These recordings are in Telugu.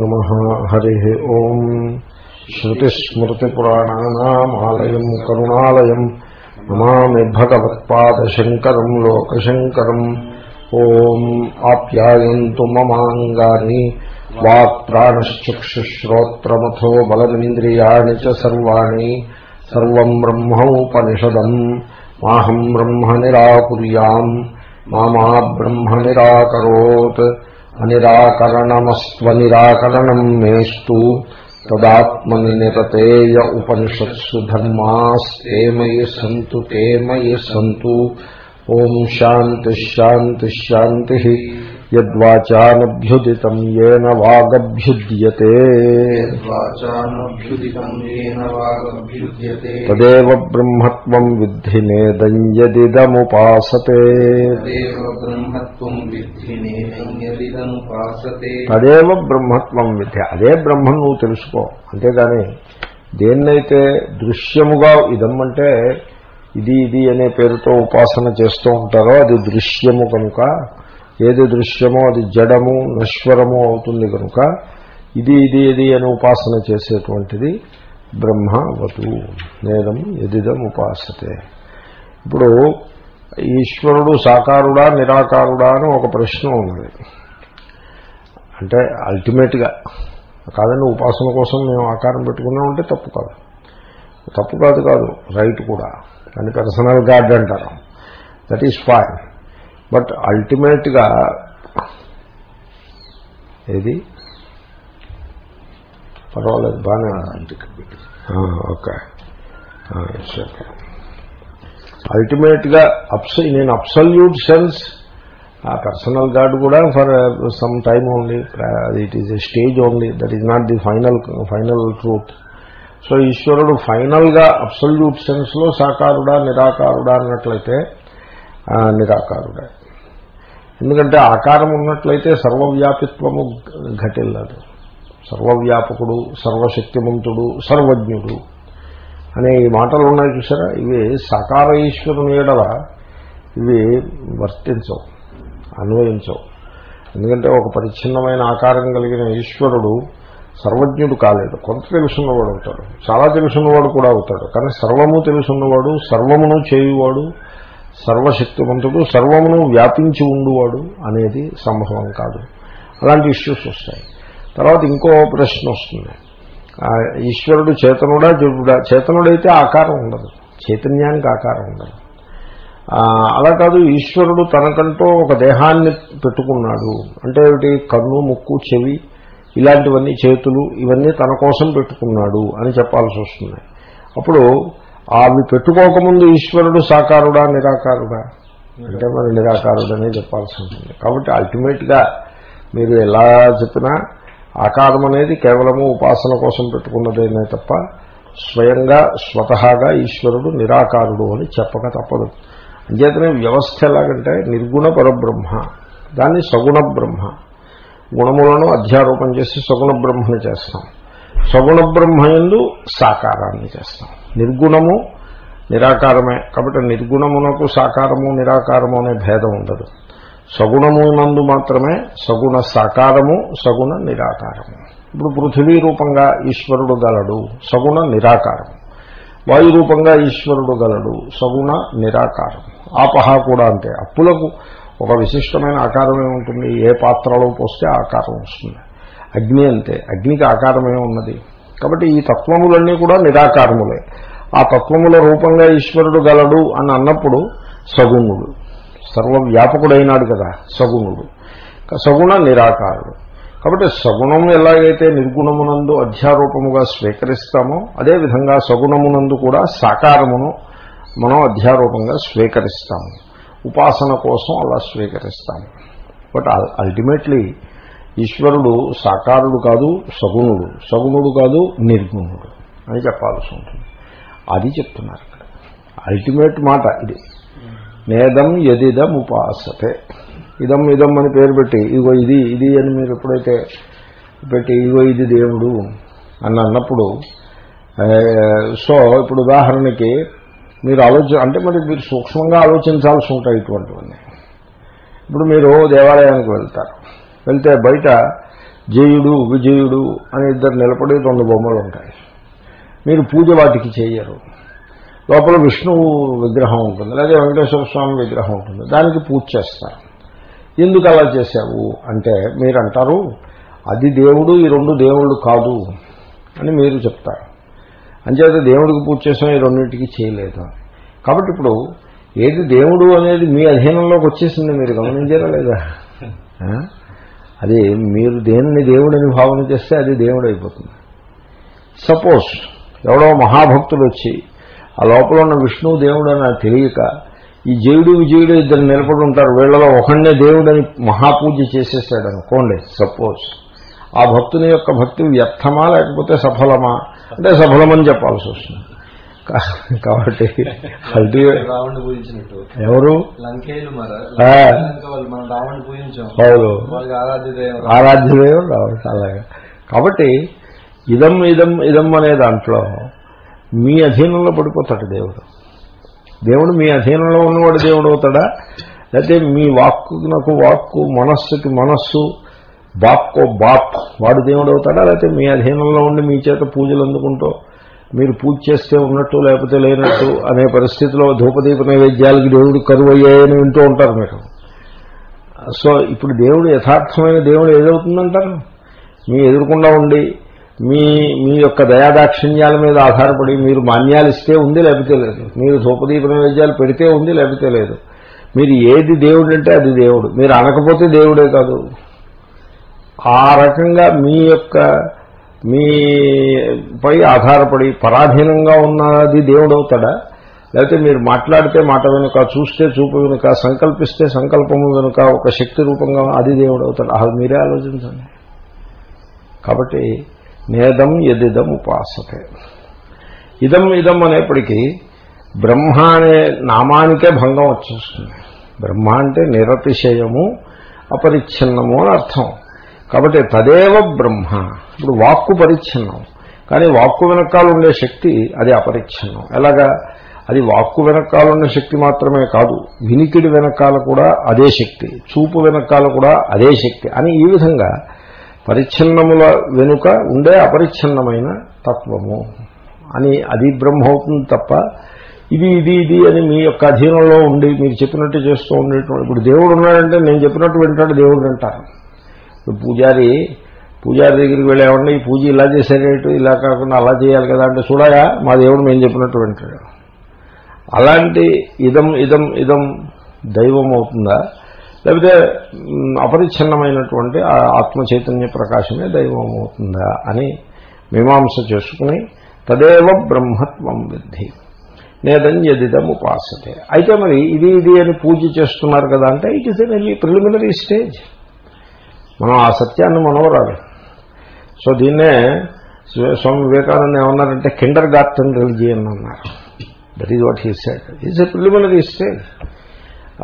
నమ హరి ఓం శ్రుతిస్మృతిపురాణానామాలయం కరుణాలయం నమామి భగవత్పాదశంకరం లోకశంకరం ఓం ఆప్యాయంతు మమాంగాని వాక్ ప్రాణశ్చక్షుశ్రోత్రమథో బలమింద్రియాణి చ సర్వాణి సర్వం బ్రహ్మోపనిషదం మాహం బ్రహ్మ నిరాకుర్యాం మా బ్రహ్మ నిరాకరోత్ అనిరాకరణమస్వనిరాకరణం మేస్తు తదాత్మని నిరతేయ ఉపనిషత్సు ధర్మాస్తే మయి సంతు తే మయి సంతు ఓం శాంతి శాంతి శాంతి యద్వాచానభ్యుదితం ఏన వాగభ్యుద్యతే. తదేవ బ్రహ్మత్వం విద్ధి నేదయ్యదిదముపాసతే తదేవ బ్రహ్మత్వం విద్ధి అదే బ్రహ్మం నువ్వు తెలుసుకో. అంతేగాని దేన్నైతే దృశ్యముగా ఇదం అంటే ఇది ఇది అనే పేరుతో ఉపాసన చేస్తూ ఉంటారో అది దృశ్యము కనుక ఏది దృశ్యమో అది జడము నశ్వరము అవుతుంది కనుక ఇది ఇది ఇది అని ఉపాసన చేసేటువంటిది బ్రహ్మవతు. నేదం ఎదిదం ఉపాసతే. ఇప్పుడు ఈశ్వరుడు సాకారుడా నిరాకారుడా అని ఒక ప్రశ్న ఉన్నది అంటే అల్టిమేట్గా కాదండి ఉపాసన కోసం మేము ఆకారం పెట్టుకున్నామంటే తప్పు కాదు. తప్పు కాదు కాదు రైట్ కూడా. దాన్ని పర్సనల్ గాడ్ అంటారు. That is fine. బట్ అల్టిమేట్గా ఏది? పర్వాలేదు బాగానే ఓకే. ఓకే అల్టిమేట్గా అప్స్ నేను అబ్సల్యూట్ సెన్స్ ఆ పర్సనల్ గాడ్ కూడా for some time only it is a stage only that is not the final final truth so ఈశ్వరుడు ఫైనల్గా అబ్సల్యూట్ సెన్స్లో సాకారుడా నిరాకారుడా అన్నట్లయితే నిరాకారుడే. ఎందుకంటే ఆకారం ఉన్నట్లయితే సర్వవ్యాపిత్వము ఘటిల్లదు. సర్వవ్యాపకుడు సర్వశక్తిమంతుడు సర్వజ్ఞుడు అనే ఈ మాటలు ఉన్నాయి చూసారా? ఇవి సాకార ఈశ్వరుని ఏడవ ఇవి వర్తించవు అన్వయించవు. ఎందుకంటే ఒక పరిచ్ఛిన్నమైన ఆకారం కలిగిన ఈశ్వరుడు సర్వజ్ఞుడు కాలేడు. కొంత తెలుసున్నవాడు అవుతాడు. చాలా తెలుసున్నవాడు కూడా అవుతాడు. కానీ సర్వము తెలుసున్నవాడు సర్వమును చేయువాడు సర్వశక్తివంతుడు సర్వమును వ్యాపించి ఉండువాడు అనేది సంభవం కాదు. అలాంటి ఇష్యూస్ వస్తాయి. తర్వాత ఇంకో ప్రశ్న వస్తుంది. ఈశ్వరుడు చేతనుడా జడుడా చేతనుడైతే ఆకారం ఉండదు. చైతన్యానికి ఆకారం ఉండదు. అలా కాదు ఈశ్వరుడు తనకంటూ ఒక దేహాన్ని పెట్టుకున్నాడు. అంటే ఏమిటి? కన్ను ముక్కు చెవి ఇలాంటివన్నీ చేతులు ఇవన్నీ తన కోసం పెట్టుకున్నాడు అని చెప్పాల్సి వస్తుంది. అప్పుడు అవి పెట్టుకోకముందు ఈశ్వరుడు సాకారుడా నిరాకారుడా? అంటే మరి నిరాకారుడనే చెప్పాల్సి ఉంటుంది. కాబట్టి అల్టిమేట్గా మీరు ఎలా చెప్పినా ఆకారం అనేది కేవలము ఉపాసన కోసం పెట్టుకున్నదేనే తప్ప స్వయంగా స్వతహాగా ఈశ్వరుడు నిరాకారుడు అని చెప్పక తప్పదు. అంచేతనే వ్యవస్థ ఎలాగంటే నిర్గుణ పరబ్రహ్మ దాన్ని సగుణ బ్రహ్మ. గుణములను అధ్యారోపణ చేసి సగుణ బ్రహ్మని చేస్తాం. సగుణ బ్రహ్మయందు సాకారాన్ని చేస్తాం. నిర్గుణము నిరాకారమే. కాబట్టి నిర్గుణమునకు సాకారము నిరాకారము అనే భేదం ఉండదు. సగుణమునందు మాత్రమే సగుణ సాకారము సగుణ నిరాకారము. ఇప్పుడు పృథివీ రూపంగా ఈశ్వరుడు గలడు సగుణ నిరాకారం వాయు రూపంగా ఈశ్వరుడు గలడు సగుణ నిరాకారం ఆపహ కూడా అంతే. అప్పులకు ఒక విశిష్టమైన ఆకారమే ఉంటుంది. ఏ పాత్రలో పోస్తే ఆకారం వస్తుంది. అగ్ని అంతే. అగ్నికి ఆకారమే ఉన్నది. కాబట్టి ఈ తత్వములన్నీ కూడా నిరాకారములే. ఆ తత్వముల రూపంగా ఈశ్వరుడు గలడు అని అన్నప్పుడు సగుణుడు. సర్వవ్యాపకుడైనాడు కదా సగుణుడు. సగుణ నిరాకారుడు. కాబట్టి సగుణము ఎలాగైతే నిర్గుణమునందు అధ్యారూపముగా స్వీకరిస్తామో అదేవిధంగా సగుణమునందు కూడా సాకారమును మనం అధ్యారూపంగా స్వీకరిస్తాము. ఉపాసన కోసం అలా స్వీకరిస్తాము. బట్ అల్టిమేట్లీ ఈశ్వరుడు సాకారుడు కాదు సగుణుడు. సగుణుడు కాదు నిర్గుణుడు అని చెప్పాల్సి ఉంటుంది. అది చెప్తున్నారు ఇక్కడ. అల్టిమేట్ మాట ఇది. నేదం ఎదిదం ఉపాసతే. ఇదం ఇదం అని పేరు పెట్టి ఇగో ఇది ఇది అని మీరు ఎప్పుడైతే పెట్టి ఇగో ఇది దేవుడు అని అన్నప్పుడు సో ఇప్పుడు ఉదాహరణకి మీరు ఆలోచన అంటే మరి మీరు సూక్ష్మంగా ఆలోచించాల్సి ఉంటాయి ఇటువంటివన్నీ. ఇప్పుడు మీరు దేవాలయానికి వెళ్తారు. వెళ్తే బయట జయుడు విజయుడు అని ఇద్దరు నిలబడి రెండు బొమ్మలు ఉంటాయి. మీరు పూజ వాటికి చేయరు. లోపల విష్ణువు విగ్రహం ఉంటుంది లేదా వెంకటేశ్వర స్వామి విగ్రహం ఉంటుంది. దానికి పూజ చేస్తారు. ఎందుకు అలా చేశావు అంటే మీరు అంటారు అది దేవుడు ఈ రెండు దేవుళ్ళు కాదు అని మీరు చెప్తారు. అంచేత దేవుడికి పూజ చేసాం ఈ రెండింటికి చేయలేదు. కాబట్టి ఇప్పుడు ఏది దేవుడు అనేది మీ అధీనంలోకి వచ్చేసింది మీరు గమనించారా లేదా? అది మీరు దేనిని దేవుడని భావన చేస్తే అది దేవుడు అయిపోతుంది సపోజ్ ఎవడో మహాభక్తుడు వచ్చి ఆ లోపల ఉన్న విష్ణువు దేవుడు అని నాకు తెలియక ఈ జయుడు విజయుడు ఇద్దరు నిలబడి ఉంటారు వీళ్ళలో ఒకనే దేవుడని మహాపూజ చేసేసాడు అనుకోండి సపోజ్ ఆ భక్తుని యొక్క భక్తి వ్యర్థమా లేకపోతే సఫలమా? అంటే సఫలమని చెప్పాల్సి వస్తుంది. కాబట్టి ఎవరు? అవును. ఆరాధ్యదేవం రావచ్చు అలాగే. కాబట్టి ఇదం ఇదం ఇదం అనే దాంట్లో మీ అధీనంలో పడిపోతాడు దేవుడు. దేవుడు మీ అధీనంలో ఉన్నవాడు దేవుడు అవుతాడా? లేకపోతే మీ వాక్కునకు వాక్కు మనస్సుకి మనస్సు బాప్కో బాప్ వాడు దేవుడు అవుతాడా? లేకపోతే మీ అధీనంలో ఉండి మీ చేత పూజలు అందుకుంటూ మీరు పూజ చేస్తే ఉన్నట్టు లేకపోతే లేనట్టు అనే పరిస్థితిలో ధూపదీప నైవేద్యాలకి దేవుడు కరువు అయ్యాయని వింటూ ఉంటారు మీరు. సో ఇప్పుడు దేవుడు యథార్థమైన దేవుడు ఏదవుతుందంటారు? మీ ఎదురుకుండా ఉండి మీ మీ యొక్క దయాదాక్షిణ్యాల మీద ఆధారపడి మీరు మాన్యాలు ఇస్తే ఉంది లేకపోతే లేదు. మీరు ధూపదీప నైవేద్యాలు పెడితే ఉంది లేకపోతే లేదు. మీరు ఏది దేవుడు అంటే అది దేవుడు. మీరు అనకపోతే దేవుడే కాదు. ఆ రకంగా మీ యొక్క మీపై ఆధారపడి పరాధీనంగా ఉన్నది దేవుడు అవుతాడా లేకపోతే మీరు మాట్లాడితే మాట వెనుక చూస్తే చూపు వెనుక సంకల్పిస్తే సంకల్పము వెనుక ఒక శక్తి రూపంగా అది దేవుడు అవుతాడు అది మీరే ఆలోచించండి. కాబట్టి నేదం ఎదిదం ఉపాసతే. ఇదం ఇదం అనేప్పటికీ బ్రహ్మ అనే నామానికే భంగం వచ్చేస్తుంది. బ్రహ్మ అంటే నిరతిశయము అపరిచ్ఛిన్నము అని అర్థం. కాబట్టి తదేవ బ్రహ్మ. ఇప్పుడు వాక్కు పరిచ్ఛిన్నం. కానీ వాక్కు వెనకాల ఉండే శక్తి అది అపరిచ్ఛిన్నం. ఎలాగా? అది వాక్కు వెనకాల ఉన్న శక్తి మాత్రమే కాదు. వినికిడి వెనకాల కూడా అదే శక్తి. చూపు వెనకాల కూడా అదే శక్తి. అని ఈ విధంగా పరిచ్ఛిన్నముల వెనుక ఉండే అపరిచ్ఛిన్నమైన తత్వము. అని అది బ్రహ్మ అవుతుంది తప్ప ఇది ఇది ఇది అని మీ యొక్క అధీనంలో ఉండి మీరు చెప్పినట్టు చేస్తూ ఉండేటువంటి ఇప్పుడు దేవుడు ఉన్నాడంటే నేను చెప్పినట్టు వింటాడు దేవుడు అంటారు పూజారి పూజారి దగ్గరికి వెళ్ళేవాడిని ఈ పూజ ఇలా చేసేటట్టు ఇలా కాకుండా అలా చేయాలి కదా అంటే చూడగా మా దేవుడు మేము చెప్పినట్టు వింటాడు. అలాంటి ఇదం ఇదం ఇదం దైవం అవుతుందా? లేకపోతే అపరిచ్ఛిన్నమైనటువంటి ఆ ఆత్మ చైతన్య ప్రకాశమే దైవం అవుతుందా అని మీమాంస చేసుకుని తదేవ బ్రహ్మత్వం విద్ధి నేదన్యదిదం ఉపాసతే. అయితే మరి ఇది ఇది అని పూజ చేస్తున్నారు కదా అంటే it is an preliminary stage. మనం ఆ సత్యాన్ని మనవరాలి. సో దీన్నే స్వామి వివేకానంద ఏమన్నారంటే కిండర్ గార్టెన్ రిలిజియన్ అన్నారు. That is what he said is a preliminary stage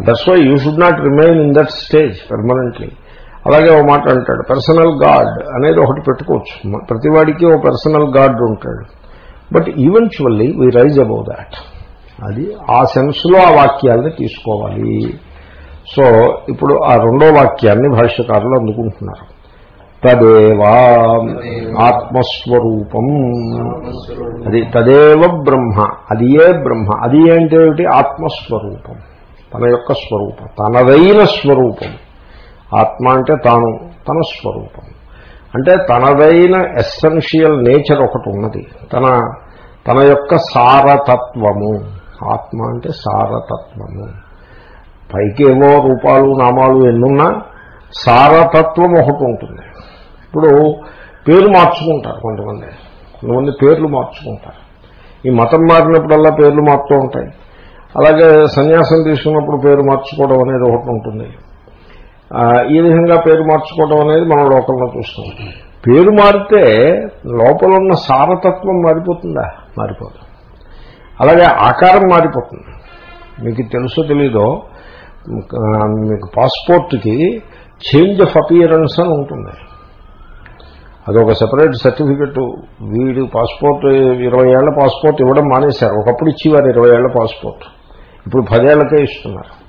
that's why you should not remain in that stage permanently అలాగే ఓ మాట అంటాడు పర్సనల్ గాడ్ అనేది ఒకటి పెట్టుకోవచ్చు. ప్రతివాడికి ఓ పర్సనల్ గాడ్ ఉంటాడు. But eventually we rise above that అది ఆ సెన్స్లో ఆ వాక్యాలని తీసుకోవాలి. సో ఇప్పుడు ఆ రెండో వాక్యాన్ని భాష్యకారులు అందుకుంటున్నారు. తదేవా ఆత్మస్వరూపం. అది తదేవ బ్రహ్మ అది ఏ బ్రహ్మ అది అంటే ఏమిటి? ఆత్మస్వరూపం. తన యొక్క స్వరూపం తనదైన స్వరూపం. ఆత్మ అంటే తాను తన స్వరూపం. అంటే తనదైన ఎస్సెన్షియల్ నేచర్ ఒకటి ఉన్నది. తన తన యొక్క సారతత్వము. ఆత్మ అంటే సారతత్వము. పైకి రూపాలు నామాలు ఎన్నున్నా సారతత్వం ఒకటి ఉంటుంది. ఇప్పుడు పేరు మార్చుకుంటారు కొంతమంది. కొంతమంది పేర్లు మార్చుకుంటారు. ఈ మతం మారినప్పుడల్లా పేర్లు మారుతూ ఉంటాయి. అలాగే సన్యాసం తీసుకున్నప్పుడు పేరు మార్చుకోవడం అనేది ఒకటి ఉంటుంది. ఈ విధంగా పేరు మార్చుకోవడం అనేది మనం లోకంలో చూస్తాం పేరు మారితే లోపల ఉన్న సారతత్వం మారిపోతుందా? మారిపోతుంది అలాగే ఆకారం మారిపోతుంది. మీకు తెలుసో తెలీదో మీకు పాస్పోర్ట్కి చేంజ్ ఆఫ్ అపియరెన్స్ అని ఉంటుంది. అదొక సెపరేట్ సర్టిఫికెట్. వీడు పాస్పోర్ట్ ఇరవై ఏళ్ళ పాస్పోర్ట్ ఇవ్వడం మానేశారు. ఒకప్పుడు ఇచ్చేవారు ఇరవై ఏళ్ళ పాస్పోర్ట్. ఇప్పుడు పదేళ్ళకే ఇస్తున్నారు.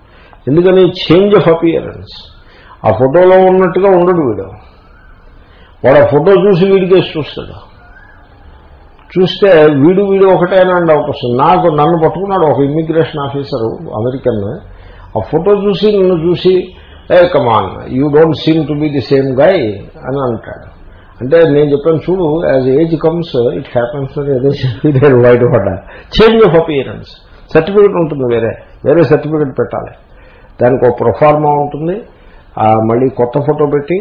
ఎందుకని? Change of appearance. ఆ ఫోటోలో ఉన్నట్టుగా ఉండడు వీడు. వాడు ఆ ఫోటో చూసి వీడికే చూస్తాడు. చూస్తే వీడు వీడు ఒకటేనా అండి అవకాశం నాకు నన్ను పట్టుకున్నాడు ఒక ఇమ్మిగ్రేషన్ ఆఫీసరు అమెరికన్ ఆ ఫోటో చూసి నన్ను చూసి hey come on you don't seem to be the same guy అని అంటాడు. అంటే నేను చెప్పాను చూడు as age comes it happens ఏదో చెప్పి వైట్ పడ్డా చేంజ్ ఆఫ్ అపియరెన్స్ సర్టిఫికెట్ ఉంటుంది వేరే వేరే సర్టిఫికెట్ పెట్టాలి. దానికి ఒక ప్రొఫార్మా ఉంటుంది. ఆ మళ్ళీ కొత్త ఫోటో పెట్టి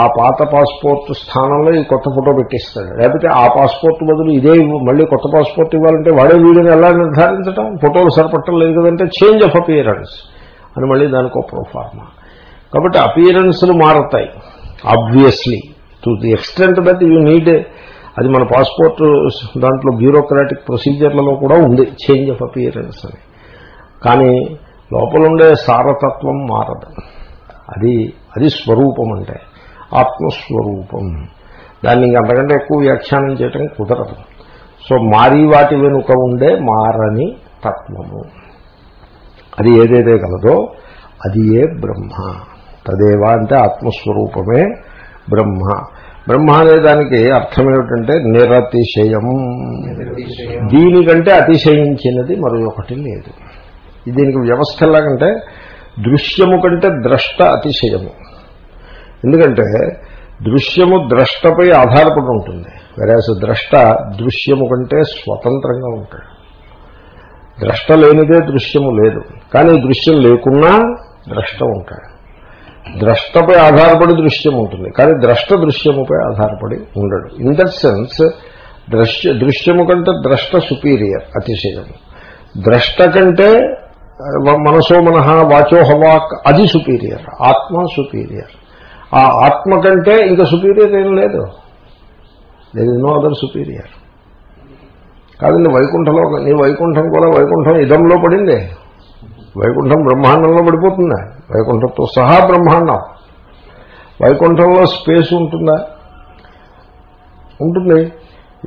ఆ పాత పాస్పోర్ట్ స్థానంలో ఈ కొత్త ఫోటో పెట్టిస్తాడు. లేకపోతే ఆ పాస్పోర్ట్ బదులు ఇదే మళ్ళీ కొత్త పాస్పోర్ట్ ఇవ్వాలంటే వాడే వీడిని ఎలా నిర్ధారించడం ఫోటోలు సరిపట్టం లేదు కదంటే చేంజ్ ఆఫ్ అపియరెన్స్ అని మళ్ళీ దానికి ఒక ప్రొఫార్మా కాబట్టి అపియరెన్స్లు మారతాయి obviously to the extent that you need అది మన పాస్పోర్ట్ దాంట్లో బ్యూరోక్రాటిక్ ప్రొసీజర్లలో కూడా ఉంది చేంజ్ ఆఫ్ అపియరెన్స్ అని. కానీ లోపల ఉండే సారతత్వం మారదు. అది అది స్వరూపం అంటే ఆత్మస్వరూపం. దాన్ని అంతకంటే ఎక్కువ వ్యాఖ్యానం చేయటం కుదరదు. సో మారి వాటి వెనుక ఉండే మారని తత్వము. అది ఏదైతే కలదో అది ఏ బ్రహ్మ. తదేవ అంటే ఆత్మస్వరూపమే బ్రహ్మ. బ్రహ్మ అనే దానికి అర్థం ఏమిటంటే నిరతిశయం. దీనికంటే అతిశయించినది మరొకటి లేదు. దీనికి వ్యవస్థ ఎలాగంటే దృశ్యము కంటే ద్రష్ట అతిశయము. ఎందుకంటే దృశ్యము ద్రష్టపై ఆధారపడి ఉంటుంది. వెరాస్ ద్రష్ట దృశ్యము కంటే స్వతంత్రంగా ఉంటాడు. ద్రష్ట లేనిదే దృశ్యము లేదు. కానీ దృశ్యం లేకున్నా ద్రష్ట ఉంటాడు. ద్రష్టపై ఆధారపడి దృశ్యం ఉంటుంది. కానీ ద్రష్ట దృశ్యముపై ఆధారపడి ఉండడు. ఇన్ దట్ సెన్స్ దృశ్య దృశ్యము కంటే ద్రష్ట సుపీరియర్ అతిశయము. ద్రష్ట కంటే మనసో మనహ వాచో హవాక్ అది సుపీరియర్ ఆత్మ సుపీరియర్ ఆ ఆత్మ కంటే ఇంకా సుపీరియర్ ఏం లేదు. There is no other superior కాదండి వైకుంఠలో నీ వైకుంఠం కూడా వైకుంఠం ఇదంలో పడిందే. వైకుంఠం బ్రహ్మాండంలో పడిపోతుందా? వైకుంఠంతో సహా బ్రహ్మాండం. వైకుంఠంలో స్పేస్ ఉంటుందా? ఉంటుంది.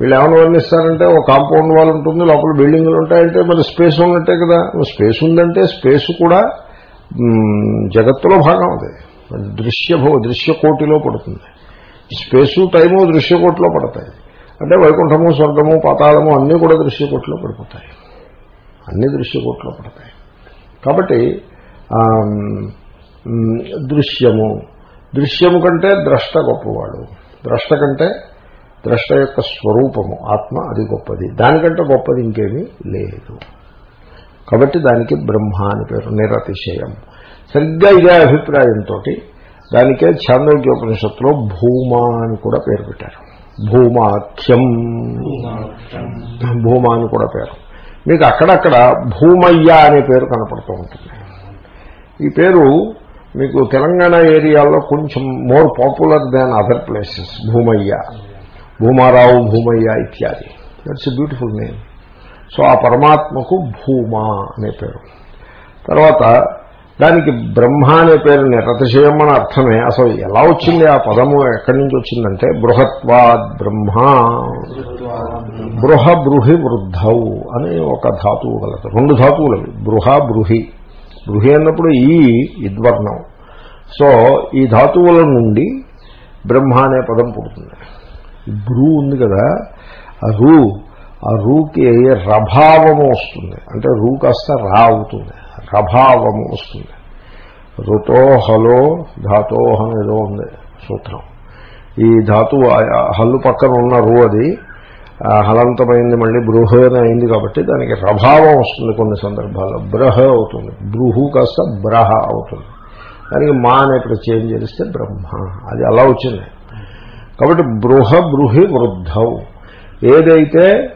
వీళ్ళు ఏమైనా వర్ణిస్తారంటే ఒక కాంపౌండ్ వాల్ ఉంటుంది లోపల బిల్డింగ్లు ఉంటాయంటే మరి స్పేస్ ఉన్నట్టే కదా. స్పేస్ ఉందంటే స్పేస్ కూడా జగత్తులో భాగం అది. దృశ్య దృశ్యకోటిలో పడుతుంది. స్పేసు టైము దృశ్యకోటిలో పడతాయి. అంటే వైకుంఠము స్వర్గము పాతాళము అన్నీ కూడా దృశ్యకోట్లో పడిపోతాయి. అన్ని దృశ్యకోట్లో పడతాయి. కాబట్టి దృశ్యము. దృశ్యము కంటే ద్రష్ట గొప్పవాడు. ద్రష్ట కంటే ద్రష్ట యొక్క స్వరూపము ఆత్మ అది గొప్పది. దానికంటే గొప్పది ఇంకేమీ లేదు. కాబట్టి దానికి బ్రహ్మ అని పేరు నిరతిశయం. సరిగ్గా ఇదే అభిప్రాయంతో దానికే చాంద్రోగ్యోపనిషత్తులో భూమా అని కూడా పేరు పెట్టారు. భూమాఖ్యం. భూమా అని కూడా పేరు. మీకు అక్కడక్కడ భూమయ్య అనే పేరు కనపడుతూ ఉంటుంది. ఈ పేరు మీకు తెలంగాణ ఏరియాలో కొంచెం more popular than other places Bhumayya. Bhumarao Bhumayya ఇత్యాది. That's a beautiful name so ఆ పరమాత్మకు భూమా అనే పేరు. తర్వాత దానికి బ్రహ్మ అనే పేరు నిరతిశయం అని అర్థమే. అసలు ఎలా వచ్చింది ఆ పదము? ఎక్కడి నుంచి వచ్చిందంటే బృహత్వాద్ బ్రహ్మ. బృహ బృహి వృద్ధౌ అని ఒక ధాతువు కలదు రెండు ధాతువులు బృహ బృహి బృహి అన్నప్పుడు ఈ ఇద్వర్ణం. సో ఈ ధాతువుల నుండి బ్రహ్మ అనే పదం పుడుతుంది. బ్రూ ఉంది కదా ఆ రూ ఆ రూకి రభావము వస్తుంది. అంటే రూ కాస్త రా అవుతుంది. ప్రభావము వస్తుంది. ఋతోహలో ధాతోహం ఏదో ఉంది సూత్రం. ఈ ధాతువు హల్లు పక్కన ఉన్న రూ అది హలంతమైంది మళ్ళీ బృహ అయింది కాబట్టి దానికి ప్రభావం వస్తుంది కొన్ని సందర్భాల్లో. బ్రహ అవుతుంది. బృహు కాస్త బ్రహ అవుతుంది. దానికి మా అనే ప్రత్యయం చేస్తే బ్రహ్మ. అది అలా వచ్చింది. కాబట్టి బృహ బృహి వృద్ధవు ఏదైతే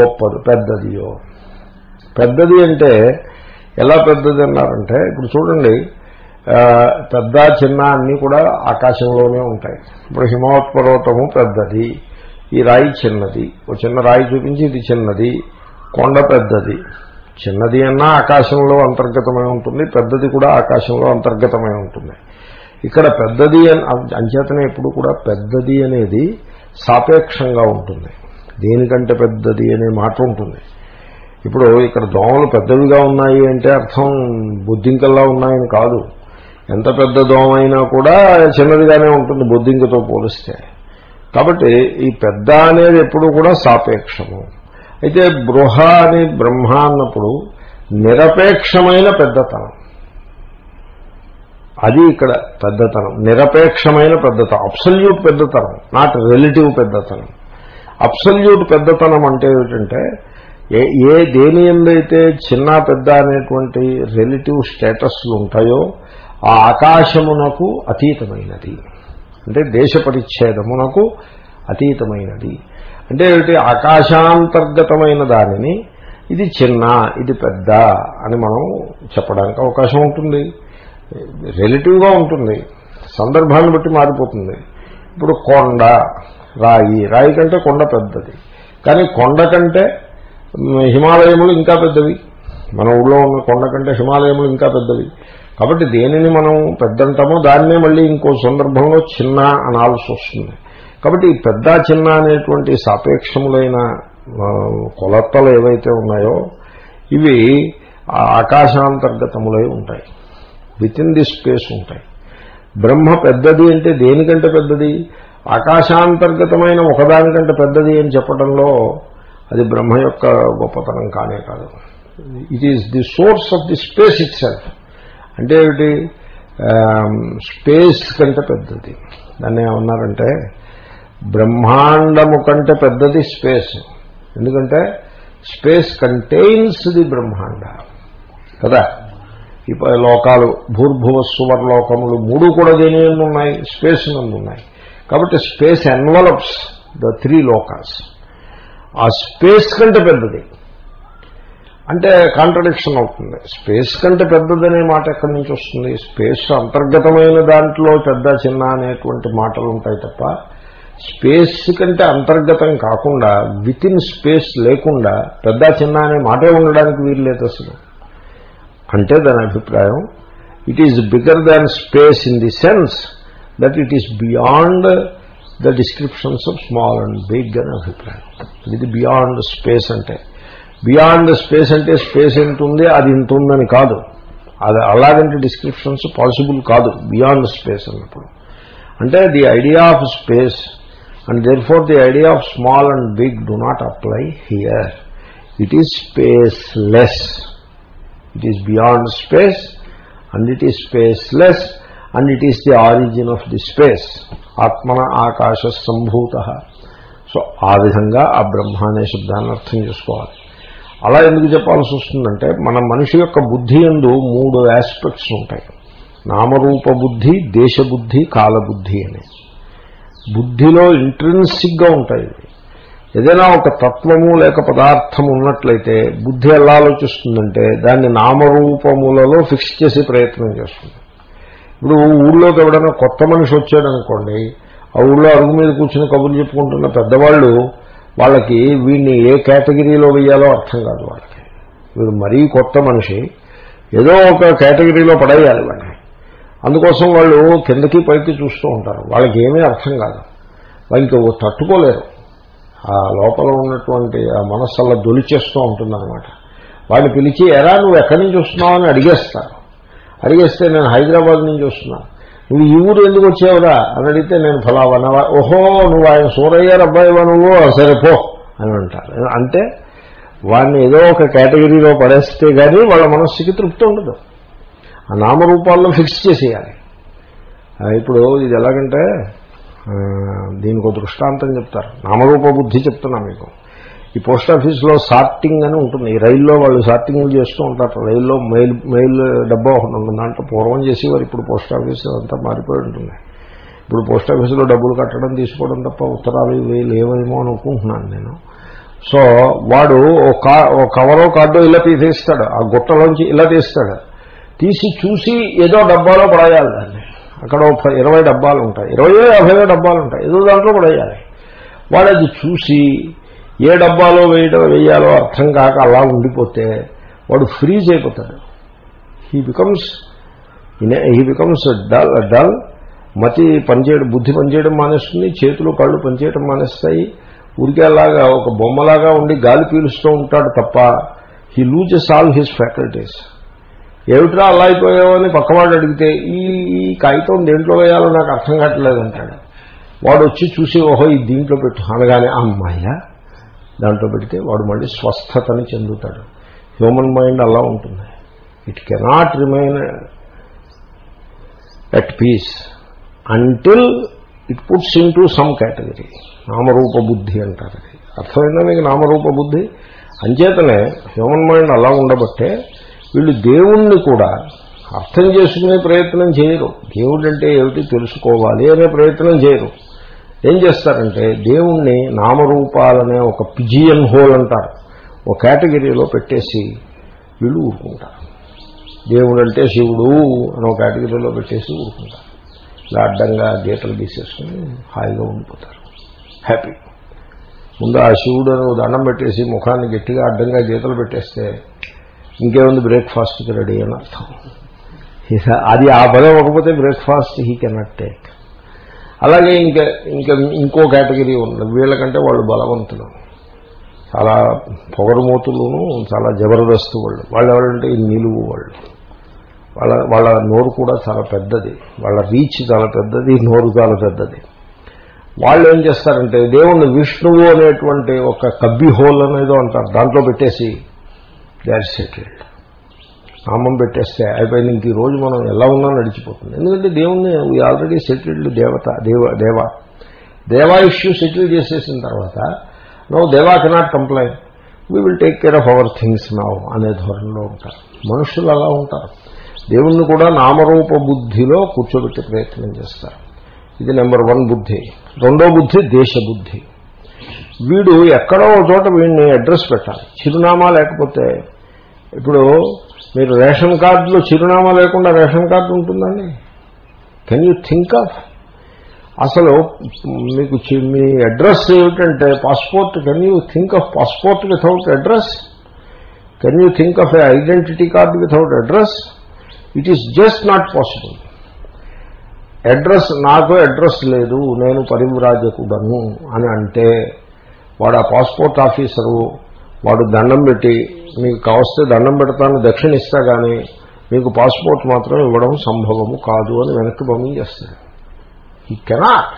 గొప్పది పెద్దదియో. పెద్దది అంటే ఎలా పెద్దది అన్నారంటే ఇప్పుడు చూడండి పెద్ద చిన్న అన్నీ కూడా ఆకాశంలోనే ఉంటాయి. ఇప్పుడు హిమవత్ పర్వతము పెద్దది ఈ రాయి చిన్నది ఒక చిన్న రాయి చూపించి ఇది చిన్నది కొండ పెద్దది. చిన్నది అన్నా ఆకాశంలో అంతర్గతమై ఉంటుంది పెద్దది కూడా ఆకాశంలో అంతర్గతమై ఉంటుంది. ఇక్కడ పెద్దది అని అంచేతనే ఎప్పుడు కూడా పెద్దది అనేది సాపేక్షంగా ఉంటుంది. దేనికంటే పెద్దది అనే మాట ఉంటుంది. ఇప్పుడు ఇక్కడ దోమలు పెద్దవిగా ఉన్నాయి అంటే అర్థం బొద్దింకల్లా ఉన్నాయని కాదు. ఎంత పెద్ద దోమ అయినా కూడా చిన్నదిగానే ఉంటుంది బొద్దింకతో పోలిస్తే. కాబట్టి ఈ పెద్ద అనేది ఎప్పుడు కూడా సాపేక్షము. అయితే బృహ అని బ్రహ్మ అన్నప్పుడు నిరపేక్షమైన పెద్దతనం. అది ఇక్కడ పెద్దతనం. నిరపేక్షమైన పెద్దతనం. అబ్సల్యూట్ పెద్దతనం. నాట్ రిలేటివ్ పెద్దతనం. అబ్సల్యూట్ పెద్దతనం అంటే ఏమిటంటే ఏ ఏ దేని ఎందైతే చిన్న పెద్ద అనేటువంటి రిలేటివ్ స్టేటస్లు ఉంటాయో ఆ ఆకాశమునకు అతీతమైనది. అంటే దేశ పరిచ్ఛేదమునకు అతీతమైనది. అంటే ఏమిటి? ఆకాశాంతర్గతమైన దానిని ఇది చిన్న ఇది పెద్ద అని మనం చెప్పడానికి అవకాశం ఉంటుంది. రిలేటివ్గా ఉంటుంది. సందర్భాన్ని బట్టి మారిపోతుంది. ఇప్పుడు కొండ రాయి. రాయి కంటే కొండ పెద్దది. కానీ కొండ కంటే హిమాలయములు ఇంకా పెద్దవి. మన ఊళ్ళో ఉన్న కొండ కంటే హిమాలయములు ఇంకా పెద్దవి. కాబట్టి దేనిని మనం పెద్దంటామో దాన్నే మళ్ళీ ఇంకో సందర్భంలో చిన్న అనాల్సి వస్తుంది. కాబట్టి ఈ పెద్ద చిన్న అనేటువంటి సాపేక్షములైన కొలతలు ఏవైతే ఉన్నాయో ఇవి ఆకాశాంతర్గతములై ఉంటాయి. విత్ ఇన్ ది స్పేస్ ఉంటాయి. బ్రహ్మ పెద్దది అంటే దేనికంటే పెద్దది? ఆకాశాంతర్గతమైన ఒకదానికంటే పెద్దది అని చెప్పడంలో అది బ్రహ్మ యొక్క గొప్పతనం కానే కాదు. It is the source of the space itself అంటే ఏమిటి? Um, స్పేస్ కంటే పెద్దది. దాన్ని ఏమన్నారంటే బ్రహ్మాండము కంటే పెద్దది స్పేస్ ఎందుకంటే స్పేస్ కంటైన్స్ ది బ్రహ్మాండ. కదా? ఈ లోకాలు భూర్భువ సువర్లోకములు మూడు కూడా దేని ఉన్నాయి? స్పేస్ నందు ఉన్నాయి. కాబట్టి స్పేస్ ఎన్వలప్స్ ద త్రీ లోకాస్ ఆ స్పేస్ కంటే పెద్దది. అంటే కాంట్రడిక్షన్ అవుతుంది. స్పేస్ కంటే పెద్దదనే మాట ఎక్కడి నుంచి వస్తుంది? స్పేస్ అంతర్గతమైన దాంట్లో పెద్ద చిన్న అనేటువంటి మాటలు ఉంటాయి తప్ప స్పేస్ కంటే అంతర్గతం కాకుండా విత్ ఇన్ స్పేస్ లేకుండా పెద్ద చిన్న అనే మాటే ఉండడానికి వీలు లేదు అసలు. అంటే దాని అభిప్రాయం it is bigger than space in the sense that it is beyond the descriptions of small and big అని అభిప్రాయం. ఇది బియాండ్ స్పేస్ అంటే. బియాండ్ స్పేస్ అంటే స్పేస్ ఎంత ఉంది అది ఇంత ఉందని కాదు. అది అలాగంటే డిస్క్రిప్షన్స్ పాసిబుల్ కాదు. బియాండ్ స్పేస్ అన్నప్పుడు. అంటే the idea of space and therefore the idea of small and big do not apply here it is spaceless it beyond space and it is spaceless and it is the origin of the space ఆత్మన ఆకాశ సంభూత సో ఆ విధంగా ఆ బ్రహ్మ అనే శబ్దాన్ని అర్థం చేసుకోవాలి. అలా ఎందుకు చెప్పాల్సి వస్తుందంటే మన మనిషి యొక్క బుద్ధి ఎందు మూడు ఆస్పెక్ట్స్ ఉంటాయి. నామరూప బుద్ధి దేశబుద్ధి కాలబుద్ధి అని. బుద్ధిలో ఇంట్రెన్సిక్గా ఉంటాయి. ఏదైనా ఒక తత్వము లేక పదార్థం ఉన్నట్లయితే బుద్ధి ఎలా ఆలోచిస్తుందంటే దాన్ని నామరూపములలో ఫిక్స్ చేసే ప్రయత్నం చేస్తుంది. ఇప్పుడు ఊళ్ళోకి ఎవడైనా కొత్త మనిషి వచ్చాడనుకోండి ఆ ఊళ్ళో అరుగు మీద కూర్చుని కబుర్లు చెప్పుకుంటున్న పెద్దవాళ్ళు వాళ్ళకి వీడిని ఏ కేటగిరీలో వేయాలో అర్థం కాదు వాళ్ళకి. వీడు మరీ కొత్త మనిషి ఏదో ఒక కేటగిరీలో పడేయాలి వాడిని. అందుకోసం వాళ్ళు కిందకి పైకి చూస్తూ ఉంటారు. వాళ్ళకి ఏమీ అర్థం కాదు. వాళ్ళకి తట్టుకోలేరు. ఆ లోపల ఉన్నటువంటి ఆ మనస్సు అలా దొలిచేస్తూ ఉంటుందన్నమాట. వాడిని పిలిచి ఎరా నువ్వు ఎక్కడి నుంచి వస్తున్నావు? అని అడిగేస్తారు. అడిగేస్తే నేను హైదరాబాద్ నుంచి వస్తున్నాను నువ్వు ఈ ఊరు ఎందుకు వచ్చావురా? అని అడిగితే నేను ఫలావా ఓహో నువ్వు ఆయన సూరయ్యారు అబ్బాయి నువ్వు? సరే పో అని అంటారు. అంటే వాడిని ఏదో ఒక కేటగిరీలో పడేస్తే కానీ వాళ్ళ మనస్సుకి తృప్తి ఉండదు. ఆ నామరూపాల్లో ఫిక్స్ చేసేయాలి. ఇప్పుడు ఇది ఎలాగంటే దీనికి ఒక దృష్టాంతం చెప్తారు. నామరూప బుద్ధి చెప్తున్నా మీకు. ఈ పోస్ట్ ఆఫీస్లో సార్టింగ్ అని ఉంటుంది. ఈ రైల్లో వాళ్ళు సార్టింగ్ చేస్తూ ఉంటారు. రైల్లో మెయిల్ మెయిల్ డబ్బా ఒకటి ఉంటుంది. దాంట్లో పూర్వం చేసేవారు ఇప్పుడు పోస్ట్ ఆఫీస్ అంతా మారిపోయి ఉంటుంది. ఇప్పుడు పోస్ట్ ఆఫీసులో డబ్బులు కట్టడం తీసుకోవడం తప్ప ఉత్తరాలు ఇవి లేవేమో అనుకుంటున్నాను నేను. సో వాడు ఓ కవరో కార్డో ఇలా తీసేస్తాడు. ఆ గుట్టలోంచి ఇలా తీస్తాడు. తీసి చూసి ఏదో డబ్బాలో పడేయాలి దాన్ని. అక్కడ ఇరవై డబ్బాలు ఉంటాయి. ఇరవయో యాభైయో డబ్బాలు ఉంటాయి. ఏదో దాంట్లో పడేయాలి. వాడు అది చూసి ఏ డబ్బాలో వేయడం వేయాలో అర్థం కాక అలా ఉండిపోతే వాడు ఫ్రీజ్ అయిపోతాడు. He becomes he becomes dull dull మతి పనిచేయడం బుద్ధి పనిచేయడం మానేస్తుంది చేతులు కళ్ళు పనిచేయడం మానేస్తాయి. ఉరికేలాగా ఒక బొమ్మలాగా ఉండి గాలి పీలుస్తూ ఉంటాడు తప్ప he loses all his faculties ఏమిట్రా అలా అయిపోయావని పక్కవాడు అడిగితే ఈ ఈ కాగితం దేంట్లో వేయాలో నాకు అర్థం కావట్లేదు అంటాడు. వాడు వచ్చి చూసి ఓహో ఈ దీంట్లో పెట్టు అనగానే అమ్మాయ దాంట్లో పెడితే వాడు మళ్ళీ స్వస్థతని చెందుతాడు. హ్యూమన్ మైండ్ అలా ఉంటుంది. It cannot remain at peace until it puts into some category. నామరూప బుద్ధి అంటారు అది. అర్థమైందా మీకు నామరూప బుద్ధి? అంచేతనే హ్యూమన్ మైండ్ అలా ఉండబట్టే వీళ్ళు దేవుణ్ణి కూడా అర్థం చేసుకునే ప్రయత్నం చేయరు. దేవుడు అంటే ఏమిటి తెలుసుకోవాలి అనే ప్రయత్నం చేయరు. ఏం చేస్తారంటే దేవుణ్ణి నామరూపాలనే ఒక పిజియన్ హోల్ అంటారు. ఒక కేటగిరీలో పెట్టేసి వీళ్ళు ఊరుకుంటారు. దేవుడు అంటే శివుడు అని ఒక కేటగిరీలో పెట్టేసి ఊరుకుంటారు. ఇలా అడ్డంగా గీతలు గీసేసుకుని హాయిగా ఉండిపోతారు. హ్యాపీ ముందు ఆ శివుడు దండం పెట్టేసి ముఖాన్ని గట్టిగా అడ్డంగా గీతలు పెట్టేస్తే ఇంకేముంది బ్రేక్ఫాస్ట్కి రెడీ అని అర్థం. అది ఆ పదం ఒకపోతే బ్రేక్ఫాస్ట్ హీ కెనాట్ టేక్ అలాగే ఇంకా ఇంకా ఇంకో కేటగిరీ ఉంది. వీళ్ళకంటే వాళ్ళు బలవంతులు. చాలా పొగరుమూతులును చాలా జబర్దస్తు వాళ్ళు. వాళ్ళు ఎవరంటే ఈ నిలువు వాళ్ళు. వాళ్ళ వాళ్ళ నోరు కూడా చాలా పెద్దది. వాళ్ళ రీచ్ చాలా పెద్దది నోరు చాలా పెద్దది. వాళ్ళు ఏం చేస్తారంటే దేవుణ్ణి విష్ణువు అనేటువంటి ఒక కబ్బి హోల్ అనేదో అంటారు. దాంట్లో పెట్టేసి దే ఆర్ సెటిల్డ్ నామం పెట్టేస్తే అయిపోయింది. ఇంక రోజు మనం ఎలా ఉన్నా నడిచిపోతుంది. ఎందుకంటే దేవుణ్ణి వీ ఆల్రెడీ సెటిల్డ్ దేవత దేవ దేవ. దేవా ఇష్యూ సెటిల్ చేసేసిన తర్వాత నో దేవా cannot complain we will take care of our things now అనే ధోరణిలో ఉంటారు. మనుషులు అలా ఉంటారు. దేవుణ్ణి కూడా నామరూప బుద్ధిలో కూర్చోబెట్టే ప్రయత్నం చేస్తారు. ఇది నెంబర్ వన్ బుద్ధి. రెండో బుద్ధి దేశ బుద్ధి. వీడు ఎక్కడో ఒక చోట వీడిని అడ్రస్ పెట్టాలి. చిరునామా లేకపోతే ఇప్పుడు మీరు రేషన్ కార్డులో చిరునామా లేకుండా రేషన్ కార్డు ఉంటుందండి? కెన్ యూ థింక్ ఆఫ్ అసలు మీకు చి- మీ అడ్రస్ ఏమిటంటే passport can you think of passport without address can you think of a identity card without address it is just not possible address నాకు అడ్రస్ లేదు నేను పరివ్రాజకుడను అని అంటే వాడు ఆ పాస్పోర్ట్ ఆఫీసరు వాడు దండం పెట్టి మీకు కావస్తే దండం పెడతాను దక్షిణ ఇస్తా కానీ మీకు పాస్పోర్ట్ మాత్రం ఇవ్వడం సంభవము కాదు అని వెనక్కి పంపించేస్తాడు ఈ కెనాట్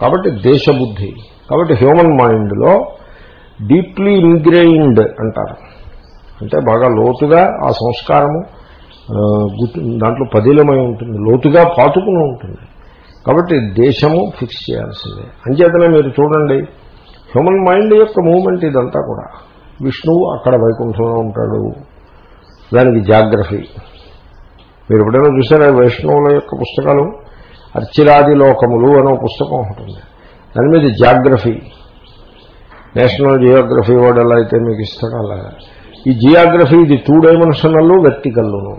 కాబట్టి దేశబుద్ధి. కాబట్టి హ్యూమన్ మైండ్లో డీప్లీ ఇంగ్రెయిన్డ్ అంటారు. అంటే బాగా లోతుగా ఆ సంస్కారము గుర్తు దాంట్లో పదిలమై ఉంటుంది. లోతుగా పాతుకుని ఉంటుంది. కాబట్టి దేశము ఫిక్స్ చేయాల్సిందే. అంచేతనే మీరు చూడండి హ్యూమన్ మైండ్ యొక్క మూమెంట్ ఇదంతా కూడా. విష్ణువు అక్కడ వైకుంఠంలో ఉంటాడు. దానికి జాగ్రఫీ. మీరు ఎప్పుడైనా చూసారా వైష్ణవుల యొక్క పుస్తకాలు? అర్చిరాది లోకములు అనే పుస్తకం ఉంటుంది దాని మీద జాగ్రఫీ. నేషనల్ జియోగ్రఫీ వాడు ఎలా అయితే మీకు ఇస్తాడో అలాగా ఈ జియోగ్రఫీ ఇది టూ డైమెన్షనల్ వెర్టికల్లును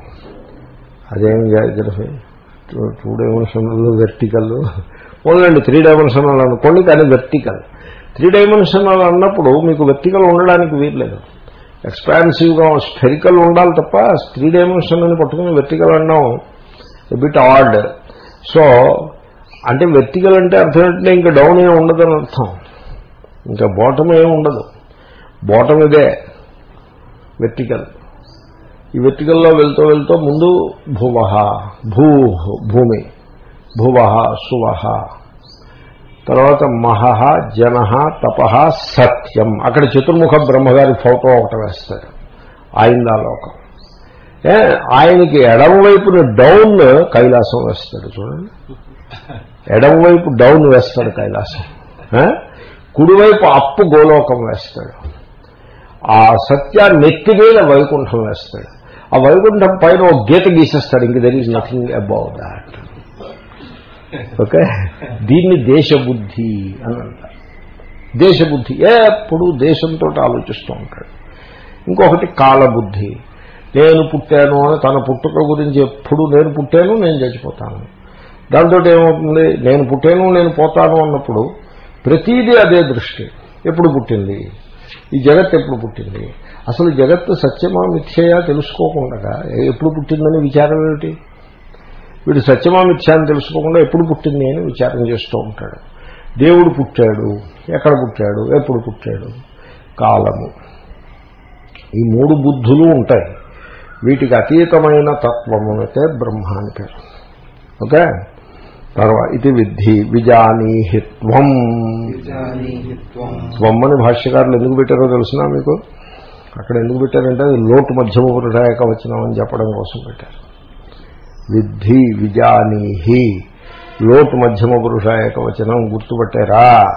అదేం Geography? Two dimensional vertical. మొదలండి three dimensional అనుకోండి కానీ వెర్టికల్. త్రీ డైమెన్షనల్ అన్నప్పుడు మీకు వెర్టికల్ ఉండడానికి వీర్లేదు ఎక్స్పాన్సివ్గా స్పెరికల్ ఉండాలి తప్ప త్రీ డైమెన్షన్ అని పట్టుకుని వెర్టికల్ అన్నాం బిట్ ఆర్డ్ సో అంటే వెర్టికల్ అంటే అర్థం ఏంటంటే ఇంకా డౌన్ ఏమి ఉండదని అర్థం. ఇంకా బాటం ఏమి ఉండదు. బాటం ఇదే వెర్టికల్ ఈ వెర్టికల్లో వెళ్తూ వెళ్తూ ముందు భువ భూ భూమి భువ సువహ. తర్వాత మహ జన తప సత్యం. అక్కడ చతుర్ముఖ బ్రహ్మగారి ఫోటో ఒకటి వేస్తాడు ఆయిందా లోకం. ఏ ఆయనకి ఎడమ వైపున డౌన్ కైలాసం వేస్తాడు చూడండి. ఎడమ వైపు డౌన్ వేస్తాడు కైలాసం. కుడివైపు అప్పు గోలోకం వేస్తాడు. ఆ సత్యాన్ని నెత్తిగైన వైకుంఠం వేస్తాడు. ఆ వైకుంఠం పైన ఒక గీత గీసేస్తాడు. ఇంక there is nothing about that okay? దీన్ని దేశబుద్ధి అని అంటారు దేశబుద్ధి ఎప్పుడు దేశంతో ఆలోచిస్తూ ఉంటాడు. ఇంకొకటి కాలబుద్ధి. నేను పుట్టాను అని తన పుట్టుక గురించి ఎప్పుడు నేను పుట్టాను నేను చచ్చిపోతాను. దాంతో ఏమవుతుంది? నేను పుట్టాను నేను పోతాను అన్నప్పుడు ప్రతీదీ అదే దృష్టి. ఎప్పుడు పుట్టింది? ఈ జగత్ ఎప్పుడు పుట్టింది? అసలు జగత్తు సత్యమా మిథ్యయా తెలుసుకోకుండా ఎప్పుడు పుట్టిందని విచారం ఏమిటి? వీడు సత్యమా మిథ్యా అని తెలుసుకోకుండా ఎప్పుడు పుట్టింది అని విచారం చేస్తూ ఉంటాడు. దేవుడు పుట్టాడు ఎక్కడ పుట్టాడు ఎప్పుడు పుట్టాడు? కాలము. ఈ మూడు బుద్ధులు ఉంటాయి. వీటికి అతీతమైన తత్వము అయితే బ్రహ్మ అని పేరు. ఓకే? తర్వాత ఇది విద్ధి విజానీహి త్వం అని భాష్యకారులు ఎందుకు పెట్టారో తెలుసునా మీకు? అక్కడ ఎందుకు పెట్టారంటే అది లోటు మధ్యమ పురుషాయక వచనం అని చెప్పడం కోసం పెట్టారు. విద్ధి విజానీహి. లోటు మధ్యమ పురుషాయక వచనం గుర్తుపట్టారా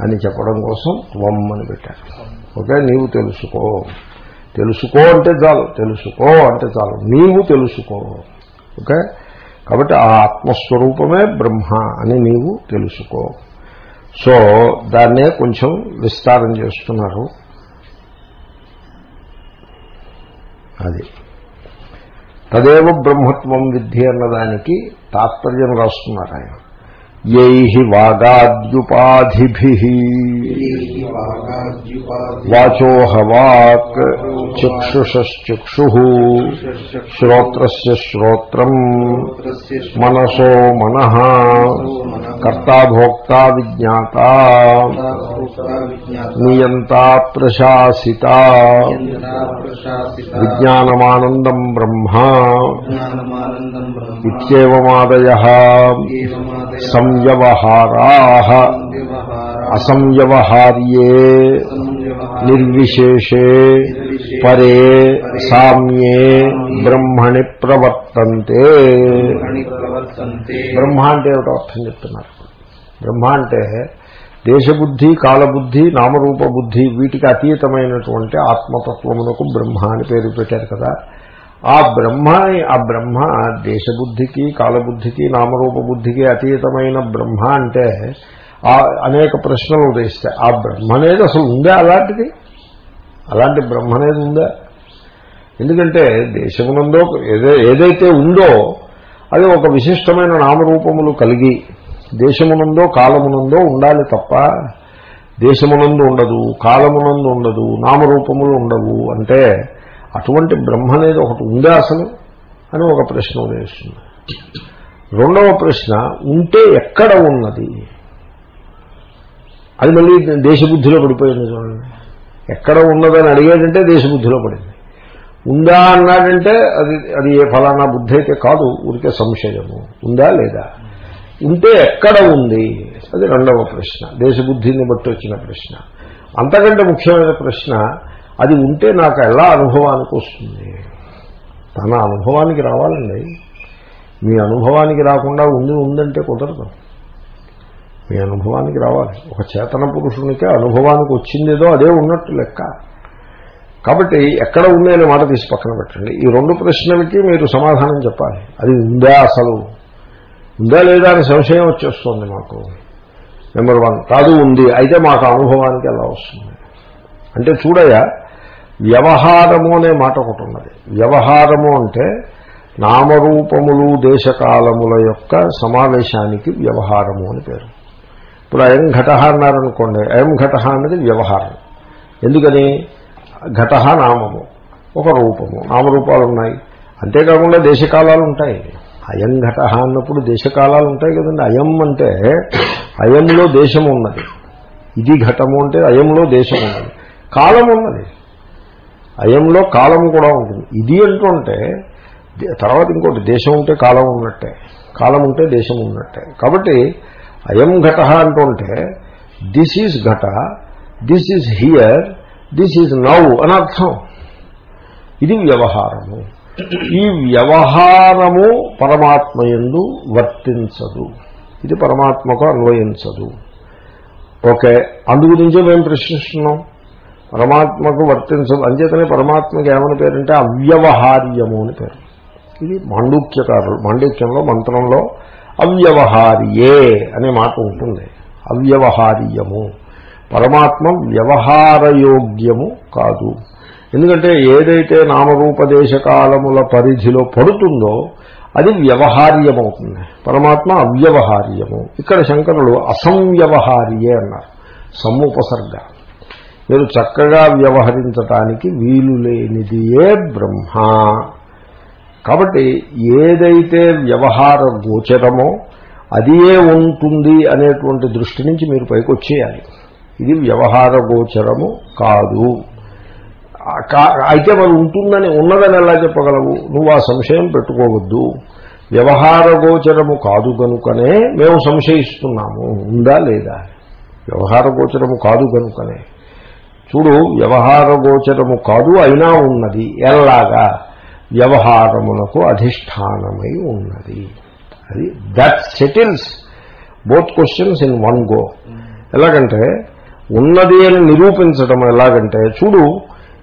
అని చెప్పడం కోసం త్వం అని పెట్టారు. ఓకే నీవు తెలుసుకో. తెలుసుకో అంటే చాలు తెలుసుకో అంటే చాలు. నీవు తెలుసుకో. ఓకే కాబట్టి ఆ ఆత్మస్వరూపమే బ్రహ్మ అని నీవు తెలుసుకో. సో దాన్నే కొంచెం విస్తారం చేస్తున్నారు. అది. తదేవ బ్రహ్మత్వం విద్ధి అన్నదానికి తాత్పర్యం రాస్తున్నారు ఆయన. యై వాగాద్యుపాధిభి. వాగాద్యుపాధి వాచోహ వాక్ చక్షుషశ్చక్షు శ్రోత్రస్య శ్రోత్రం మనసో మన కర్తా విజ్ఞాత నియంత ప్రశాసిత విజ్ఞానమానందం బ్రహ్మ జ్ఞానమానందం సంవ్యవహారా అసంవ్యవహార్యే నిర్విశేషే పరే సామ్యే బ్రహ్మణి ప్రవర్తంతే. బ్రహ్మ అంటే ఏమిటో అర్థం చెప్తున్నారు. బ్రహ్మ అంటే దేశబుద్ధి కాలబుద్ధి నామరూప బుద్ధి వీటికి అతీతమైనటువంటి ఆత్మతత్వమునకు బ్రహ్మ అని పేరు పెట్టారు కదా. ఆ బ్రహ్మ ఆ బ్రహ్మ దేశబుద్ధికి కాలబుద్ధికి నామరూప బుద్ధికి అతీతమైన బ్రహ్మ అంటే అనేక ప్రశ్నలు ఉదయిస్తాయి ఆ బ్రహ్మ అనేది అసలు ఉందా అలాంటిది? అలాంటి బ్రహ్మ అనేది ఉందా? ఎందుకంటే దేశమునందో ఏదే ఏదైతే ఉందో అది ఒక విశిష్టమైన నామరూపములు కలిగి దేశమునందో కాలమునందో ఉండాలి తప్ప దేశమునందు ఉండదు కాలమునందు ఉండదు నామరూపములు ఉండవు అంటే అటువంటి బ్రహ్మ అనేది ఒకటి ఉందా అసలు? అని ఒక ప్రశ్న ఉదయిస్తుంది. రెండవ ప్రశ్న ఉంటే ఎక్కడ ఉన్నది? అది మళ్ళీ దేశబుద్ధిలో పడిపోయింది చూడండి ఎక్కడ ఉన్నదని అడిగాడంటే దేశబుద్ధిలో పడింది. ఉందా అన్నాడంటే అది అది ఏ ఫలానా బుద్ధి అయితే కాదు ఊరికే సంశయము. ఉందా లేదా? ఉంటే ఎక్కడ ఉంది? అది రెండవ ప్రశ్న. దేశబుద్ధిని బట్టి వచ్చిన ప్రశ్న. అంతకంటే ముఖ్యమైన ప్రశ్న అది ఉంటే నాకు ఎలా అనుభవానికి వస్తుంది? తన అనుభవానికి రావాలండి. మీ అనుభవానికి రాకుండా ఉంది ఉందంటే కుదరదు. మీ అనుభవానికి రావాలి. ఒక చేతన పురుషునికే అనుభవానికి వచ్చిందేదో అదే ఉన్నట్టు లెక్క. కాబట్టి ఎక్కడ ఉంది అనే మాట తీసి పక్కన పెట్టండి. ఈ రెండు ప్రశ్నలకి మీరు సమాధానం చెప్పాలి. అది ఉందా అసలు? ఉందా లేదా అని సంశయం వచ్చేస్తుంది మాకు. నెంబర్ వన్ కాదు ఉంది. అయితే మాకు అనుభవానికి ఎలా వస్తుంది? అంటే చూడయా వ్యవహారము అనే మాట ఒకటి ఉన్నది. వ్యవహారము అంటే నామరూపములు దేశకాలముల యొక్క సమావేశానికి వ్యవహారము అని పేరు. ఇప్పుడు అయం ఘట అన్నారనుకోండి అయం ఘట అన్నది వ్యవహారం. ఎందుకని? ఘట నామము ఒక రూపము. నామరూపాలు ఉన్నాయి. అంతేకాకుండా దేశకాలాలు ఉంటాయి. అయం ఘట అన్నప్పుడు దేశకాలాలు ఉంటాయి కదండి. అయం అంటే అయంలో దేశం ఉన్నది. ఇది ఘటము అంటే అయంలో దేశం ఉన్నది. కాలం ఉన్నది. అయంలో కాలం కూడా ఉంటుంది. ఇది అంటుంటే తర్వాత ఇంకోటి దేశం ఉంటే కాలం ఉన్నట్టే. కాలం ఉంటే దేశం ఉన్నట్టే. కాబట్టి అయం ఘట అంటుంటే దిస్ ఈజ్ ఘట this is here this is now అని అర్థం. ఇది వ్యవహారము. ఈ వ్యవహారము పరమాత్మ ఎందు వర్తించదు. ఇది పరమాత్మకు అన్వయించదు. ఓకే అందు గురించే మేము ప్రశ్నిస్తున్నాం. పరమాత్మకు వర్తించదు. అంచేతనే పరమాత్మకి ఏమని పేరంటే అవ్యవహార్యము అని పేరు. ఇది మాండూక్యకారులు మాండూక్యంలో మంత్రంలో అవ్యవహార్యే అనే మాట ఉంటుంది. అవ్యవహార్యము. పరమాత్మ వ్యవహారయోగ్యము కాదు. ఎందుకంటే ఏదైతే నామరూపదేశ కాలముల పరిధిలో పడుతుందో అది వ్యవహార్యమవుతుంది. పరమాత్మ అవ్యవహార్యము. ఇక్కడ శంకరులు అసంవ్యవహార్యే అన్నారు. సముపసర్గ. మీరు చక్కగా వ్యవహరించటానికి వీలు లేనిదియే బ్రహ్మ. కాబట్టి ఏదైతే వ్యవహార గోచరమో అదియే ఉంటుంది అనేటువంటి దృష్టి నుంచి మీరు పైకి వచ్చేయాలి ఇది వ్యవహార గోచరము కాదు. అయితే మరి ఉంటుందని ఉన్నదని ఎలా చెప్పగలవు? నువ్వు ఆ సంశయం పెట్టుకోవద్దు. వ్యవహార గోచరము కాదు కనుకనే మేము సంశయిస్తున్నాము. ఉందా లేదా? వ్యవహార గోచరము కాదు కనుకనే చూడు వ్యవహార గోచరము కాదు అయినా ఉన్నది. ఎలాగా? వ్యవహారమునకు అధిష్టానమై ఉన్నది. అది that settles both questions in one go ఎలాగంటే ఉన్నది అని నిరూపించడం ఎలాగంటే చూడు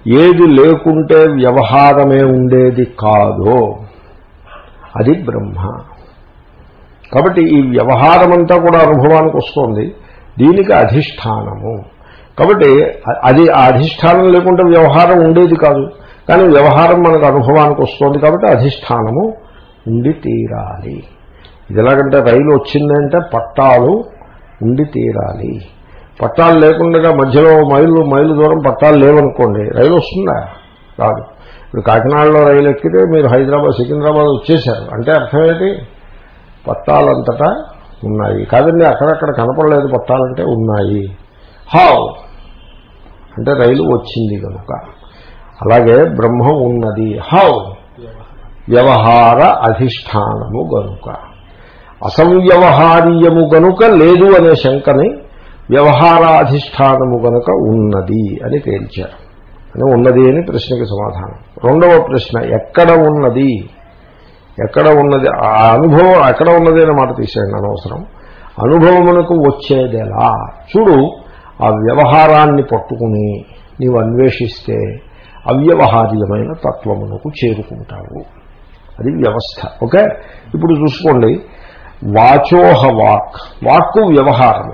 ఏది లేకుంటే వ్యవహారమే ఉండేది కాదో. అది బ్రహ్మ. కాబట్టి ఈ వ్యవహారం అంతా కూడా అనుభవానికి వస్తుంది. దీనికి అధిష్టానము. కాబట్టి అది ఆ అధిష్టానం లేకుంటే వ్యవహారం ఉండేది కాదు. కానీ వ్యవహారం మనకు అనుభవానికి వస్తుంది కాబట్టి అధిష్టానము ఉండి తీరాలి. ఇది ఎలాగంటే రైలు వచ్చిందంటే పట్టాలు ఉండి తీరాలి. పట్టాలు లేకుండా మధ్యలో మైలు మైలు దూరం పట్టాలు లేవనుకోండి రైలు వస్తుందా? రాదు. ఇప్పుడు కాకినాడలో రైలు ఎక్కితే మీరు హైదరాబాద్ సికింద్రాబాద్ వచ్చేశారు అంటే అర్థం ఏంటి? పట్టాలంతటా ఉన్నాయి. కాదండి అక్కడక్కడ కనపడలేదు పట్టాలంటే ఉన్నాయి. హావ్ అంటే రైలు వచ్చింది కనుక. అలాగే బ్రహ్మ ఉన్నది. హౌ? వ్యవహార అధిష్టానము గనుక. అసంవ్యవహారీయము గనుక లేదు అనే శంకని వ్యవహారాధిష్టానము గనుక ఉన్నది అని తేల్చారు. అని ఉన్నది అని ప్రశ్నకి సమాధానం. రెండవ ప్రశ్న ఎక్కడ ఉన్నది? ఎక్కడ ఉన్నది? ఆ అనుభవం ఎక్కడ ఉన్నది అనే మాట తీసేయండి అనవసరం. అనుభవమునకు వచ్చేదెలా. చూడు ఆ వ్యవహారాన్ని పట్టుకుని నీవు అన్వేషిస్తే అవ్యవహార్యమైన తత్వమునకు చేరుకుంటావు. అది వ్యవస్థ. ఓకే? ఇప్పుడు చూసుకోండి. వాచోహ వాక్ వాక్కు వ్యవహారము.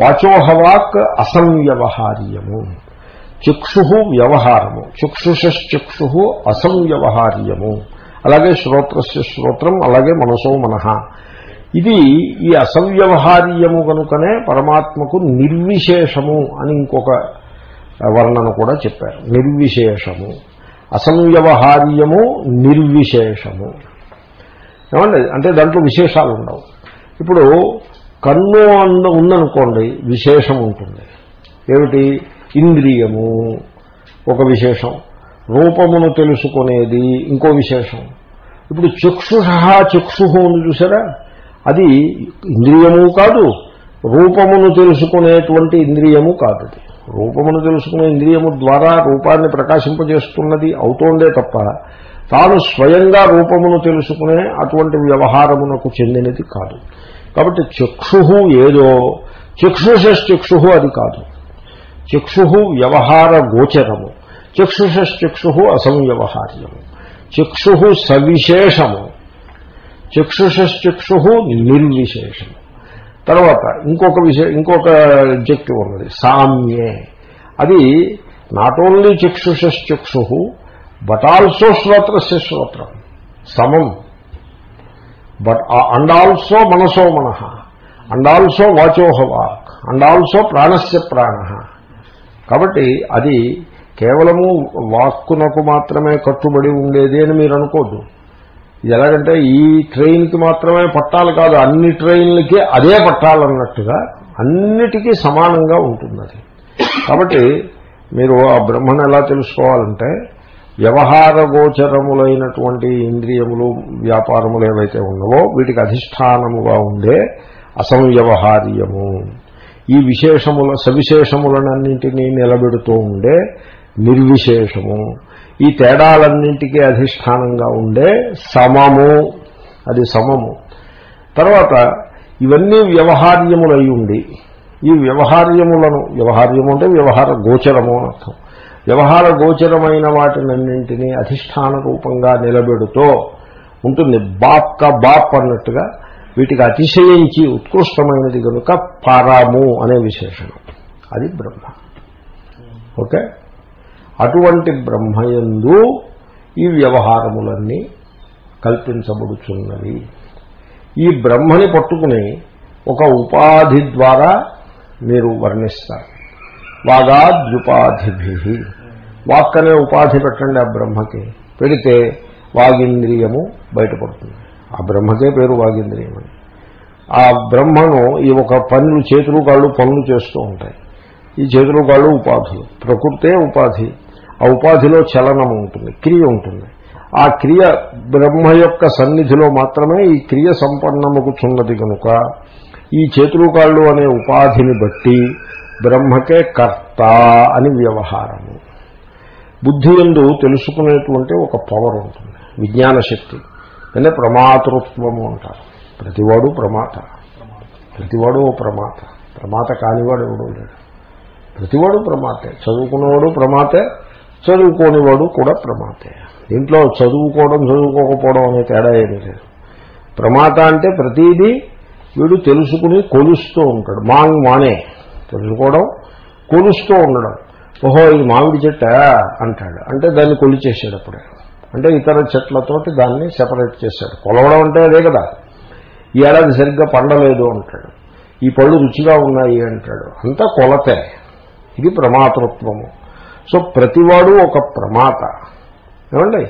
వాచోహ వాక్ అసంవ్యవహార్యము. చక్షు వ్యవహారము. చక్షుషక్షు అసంవ్యవహార్యము. అలాగే శ్రోత్రస్య శ్రోత్రం అలాగే మనసో మనః. ఇది ఈ అసంవ్యవహార్యము కనుకనే పరమాత్మకు నిర్విశేషము అని ఇంకొక వర్ణన కూడా చెప్పారు. నిర్విశేషము. అసంవ్యవహార్యము నిర్విశేషము. ఏమండి? అంటే దాంట్లో విశేషాలు ఉండవు. ఇప్పుడు కన్ను అంద ఉందనుకోండి విశేషం ఉంటుంది. ఏమిటి? ఇంద్రియము. ఒక విశేషం. రూపమును తెలుసుకునేది ఇంకో విశేషం. ఇప్పుడు చక్షుష చక్షు ఉంది చూసారా? అది ఇంద్రియము కాదు రూపమును తెలుసుకునేటువంటి ఇంద్రియము కాదు అది. రూపమును తెలుసుకునే ఇంద్రియము ద్వారా రూపాన్ని ప్రకాశింపజేస్తున్నది అవుతోందే తప్ప తాను స్వయంగా రూపమును తెలుసుకునే అటువంటి వ్యవహారమునకు చెందినది కాదు. కాబట్టి చక్షు ఏదో చక్షుషశ్చక్షు అది కాదు. చక్షు వ్యవహార గోచరము చక్షుషశ్చక్షు అసంవ్యవహార్యము చక్షు సవిశేషము చక్షుషశ్చక్షు నిర్విశేషము. తర్వాత ఇంకొక విషయ ఇంకొక ఆబ్జెక్టివ్ ఉన్నది. సామ్యే. అది నాట్ ఓన్లీ చక్షుషక్షు బట్ ఆల్సో శ్రోత్రస్య శ్రోత్రం. సమం. బట్ అండ్ ఆల్సో మనసో మన. అండ్ ఆల్సో వాచోహ వాక్. అండ్ ఆల్సో ప్రాణస్య ప్రాణ. కాబట్టి అది కేవలము వాక్కునకు మాత్రమే కట్టుబడి ఉండేది అని మీరు అనుకోద్దు. ఇది ఎలాగంటే ఈ ట్రైన్కి మాత్రమే పట్టాలు కాదు అన్ని ట్రైన్లకి అదే పట్టాలన్నట్టుగా అన్నిటికీ సమానంగా ఉంటుంది అది కాబట్టి మీరు ఆ బ్రహ్మను ఎలా తెలుసుకోవాలంటే వ్యవహార గోచరములైనటువంటి ఇంద్రియములు వ్యాపారములు ఏవైతే ఉన్నవో వీటికి అధిష్టానముగా ఉండే అసంవ్యవహార్యము. ఈ విశేషముల సవిశేషములనన్నింటినీ నిలబెడుతూ ఉండే నిర్విశేషము. ఈ తేడాలన్నింటికీ అధిష్టానంగా ఉండే సమము. అది సమము. తర్వాత ఇవన్నీ వ్యవహార్యములై ఉండి ఈ వ్యవహార్యములను వ్యవహార్యము అంటే వ్యవహార గోచరము అని అర్థం. వ్యవహార గోచరమైన వాటినన్నింటినీ అధిష్టాన రూపంగా నిలబెడుతూ ఉంటుంది. బాప్ బాప్ అన్నట్టుగా వీటికి అతిశయించి ఉత్కృష్టమైనది కనుక పరము అనే విశేషణం. అది బ్రహ్మ. ఓకే? అటువంటి బ్రహ్మయందు ఈ వ్యవహారములన్నీ కల్పించబడుచున్నవి. ఈ బ్రహ్మని పట్టుకుని ఒక ఉపాధి ద్వారా మీరు వర్ణిస్తారు. వాగాద్యుపాధిభి. వాక్ అనే ఉపాధి పెట్టండి ఆ బ్రహ్మకి. పెడితే వాగింద్రియము బయటపడుతుంది. ఆ బ్రహ్మకే పేరు వాగింద్రియం అని. ఆ బ్రహ్మను ఈ ఒక పనులు చేతులు కాళ్ళు పనులు చేస్తూ ఉంటాయి. ఈ చేతులు కాళ్ళు ఉపాధులు ప్రకృతే ఉపాధి. ఆ ఉపాధిలో చలనం ఉంటుంది క్రియ ఉంటుంది. ఆ క్రియ బ్రహ్మ యొక్క సన్నిధిలో మాత్రమే ఈ క్రియ సంపన్నముకుచున్నది కనుక ఈ చేతులు కాళ్ళు అనే ఉపాధిని బట్టి బ్రహ్మకే కర్త అని వ్యవహారము. బుద్ధి ఎందు తెలుసుకునేటువంటి ఒక పవర్ ఉంటుంది విజ్ఞాన శక్తి. అంటే ప్రమాతృత్వము అంటారు. ప్రతివాడు ప్రమాత. ప్రతివాడు ఓ ప్రమాత. ప్రమాత కానివాడు ఎవడూ లేడు. ప్రతివాడు ప్రమాతే. చదువుకున్నవాడు ప్రమాతే చదువుకోనివాడు కూడా ప్రమాతే. దీంట్లో చదువుకోవడం చదువుకోకపోవడం అనే తేడా ఏమీ లేదు. ప్రమాత అంటే ప్రతిదీ వీడు తెలుసుకుని కొలుస్తూ ఉంటాడు. మాంగ్ మానే. తెలుసుకోవడం కొలుస్తూ ఉండడం. ఓహో ఇది మామిడి చెట్ట అంటాడు. అంటే దాన్ని కొలిచేసాడు అప్పుడే. అంటే ఇతర చెట్లతోటి దాన్ని సెపరేట్ చేశాడు. కొలవడం అంటే అదే కదా. ఈ ఏడాది సరిగ్గా పండలేదు అంటాడు. ఈ పళ్ళు రుచిగా ఉన్నాయి అంటాడు. అంతా కొలతే. ఇది ప్రమాతృత్వము. సో ప్రతివాడు ఒక ప్రమాత. ఏమండి?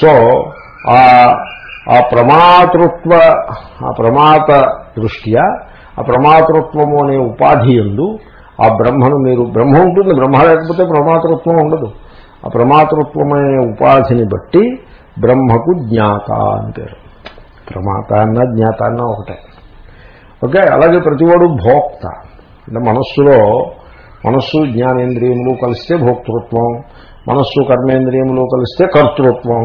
సో ఆ ఆ ప్రమాతృత్వ ఆ ప్రమాత దృష్ట్యా ఆ ప్రమాతృత్వము అనే ఉపాధి ఎందు ఆ బ్రహ్మను మీరు బ్రహ్మ ఉంటుంది బ్రహ్మ లేకపోతే ప్రమాతృత్వం ఉండదు. ఆ ప్రమాతృత్వం అనే ఉపాధిని బట్టి బ్రహ్మకు జ్ఞాత అని పేరు. ప్రమాత అన్న జ్ఞాత అన్న ఒకటే. ఓకే? అలాగే ప్రతివాడు భోక్త. అంటే మనస్సులో మనస్సు జ్ఞానేంద్రియములు కలిస్తే భోక్తృత్వం మనస్సు కర్మేంద్రియములు కలిస్తే కర్తృత్వం.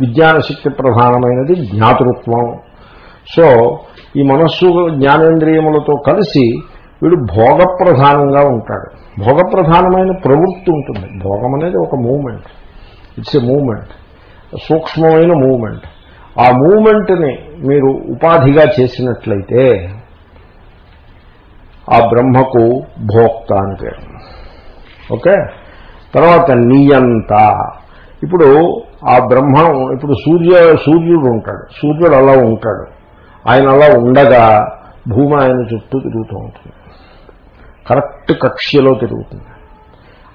విజ్ఞాన శక్తి ప్రధానమైనది జ్ఞాతృత్వం. సో ఈ మనస్సు జ్ఞానేంద్రియములతో కలిసి వీడు భోగప్రధానంగా ఉంటాడు. భోగప్రధానమైన ప్రవృత్తి ఉంటుంది. భోగం అనేది ఒక మూమెంట్. It's a moment. సూక్ష్మమైన మూమెంట్. ఆ మూమెంట్ని మీరు ఉపాధిగా చేసినట్లయితే ఆ బ్రహ్మకు భోక్త అని పేరు. ఓకే? తర్వాత నియంత. ఇప్పుడు ఆ బ్రహ్మ ఇప్పుడు సూర్య సూర్యుడు ఉంటాడు. సూర్యుడు అలా ఉంటాడు. ఆయన అలా ఉండగా భూమి ఆయన చుట్టూ తిరుగుతూ ఉంటుంది. కరెక్ట్ కక్ష్యలో తిరుగుతుంది.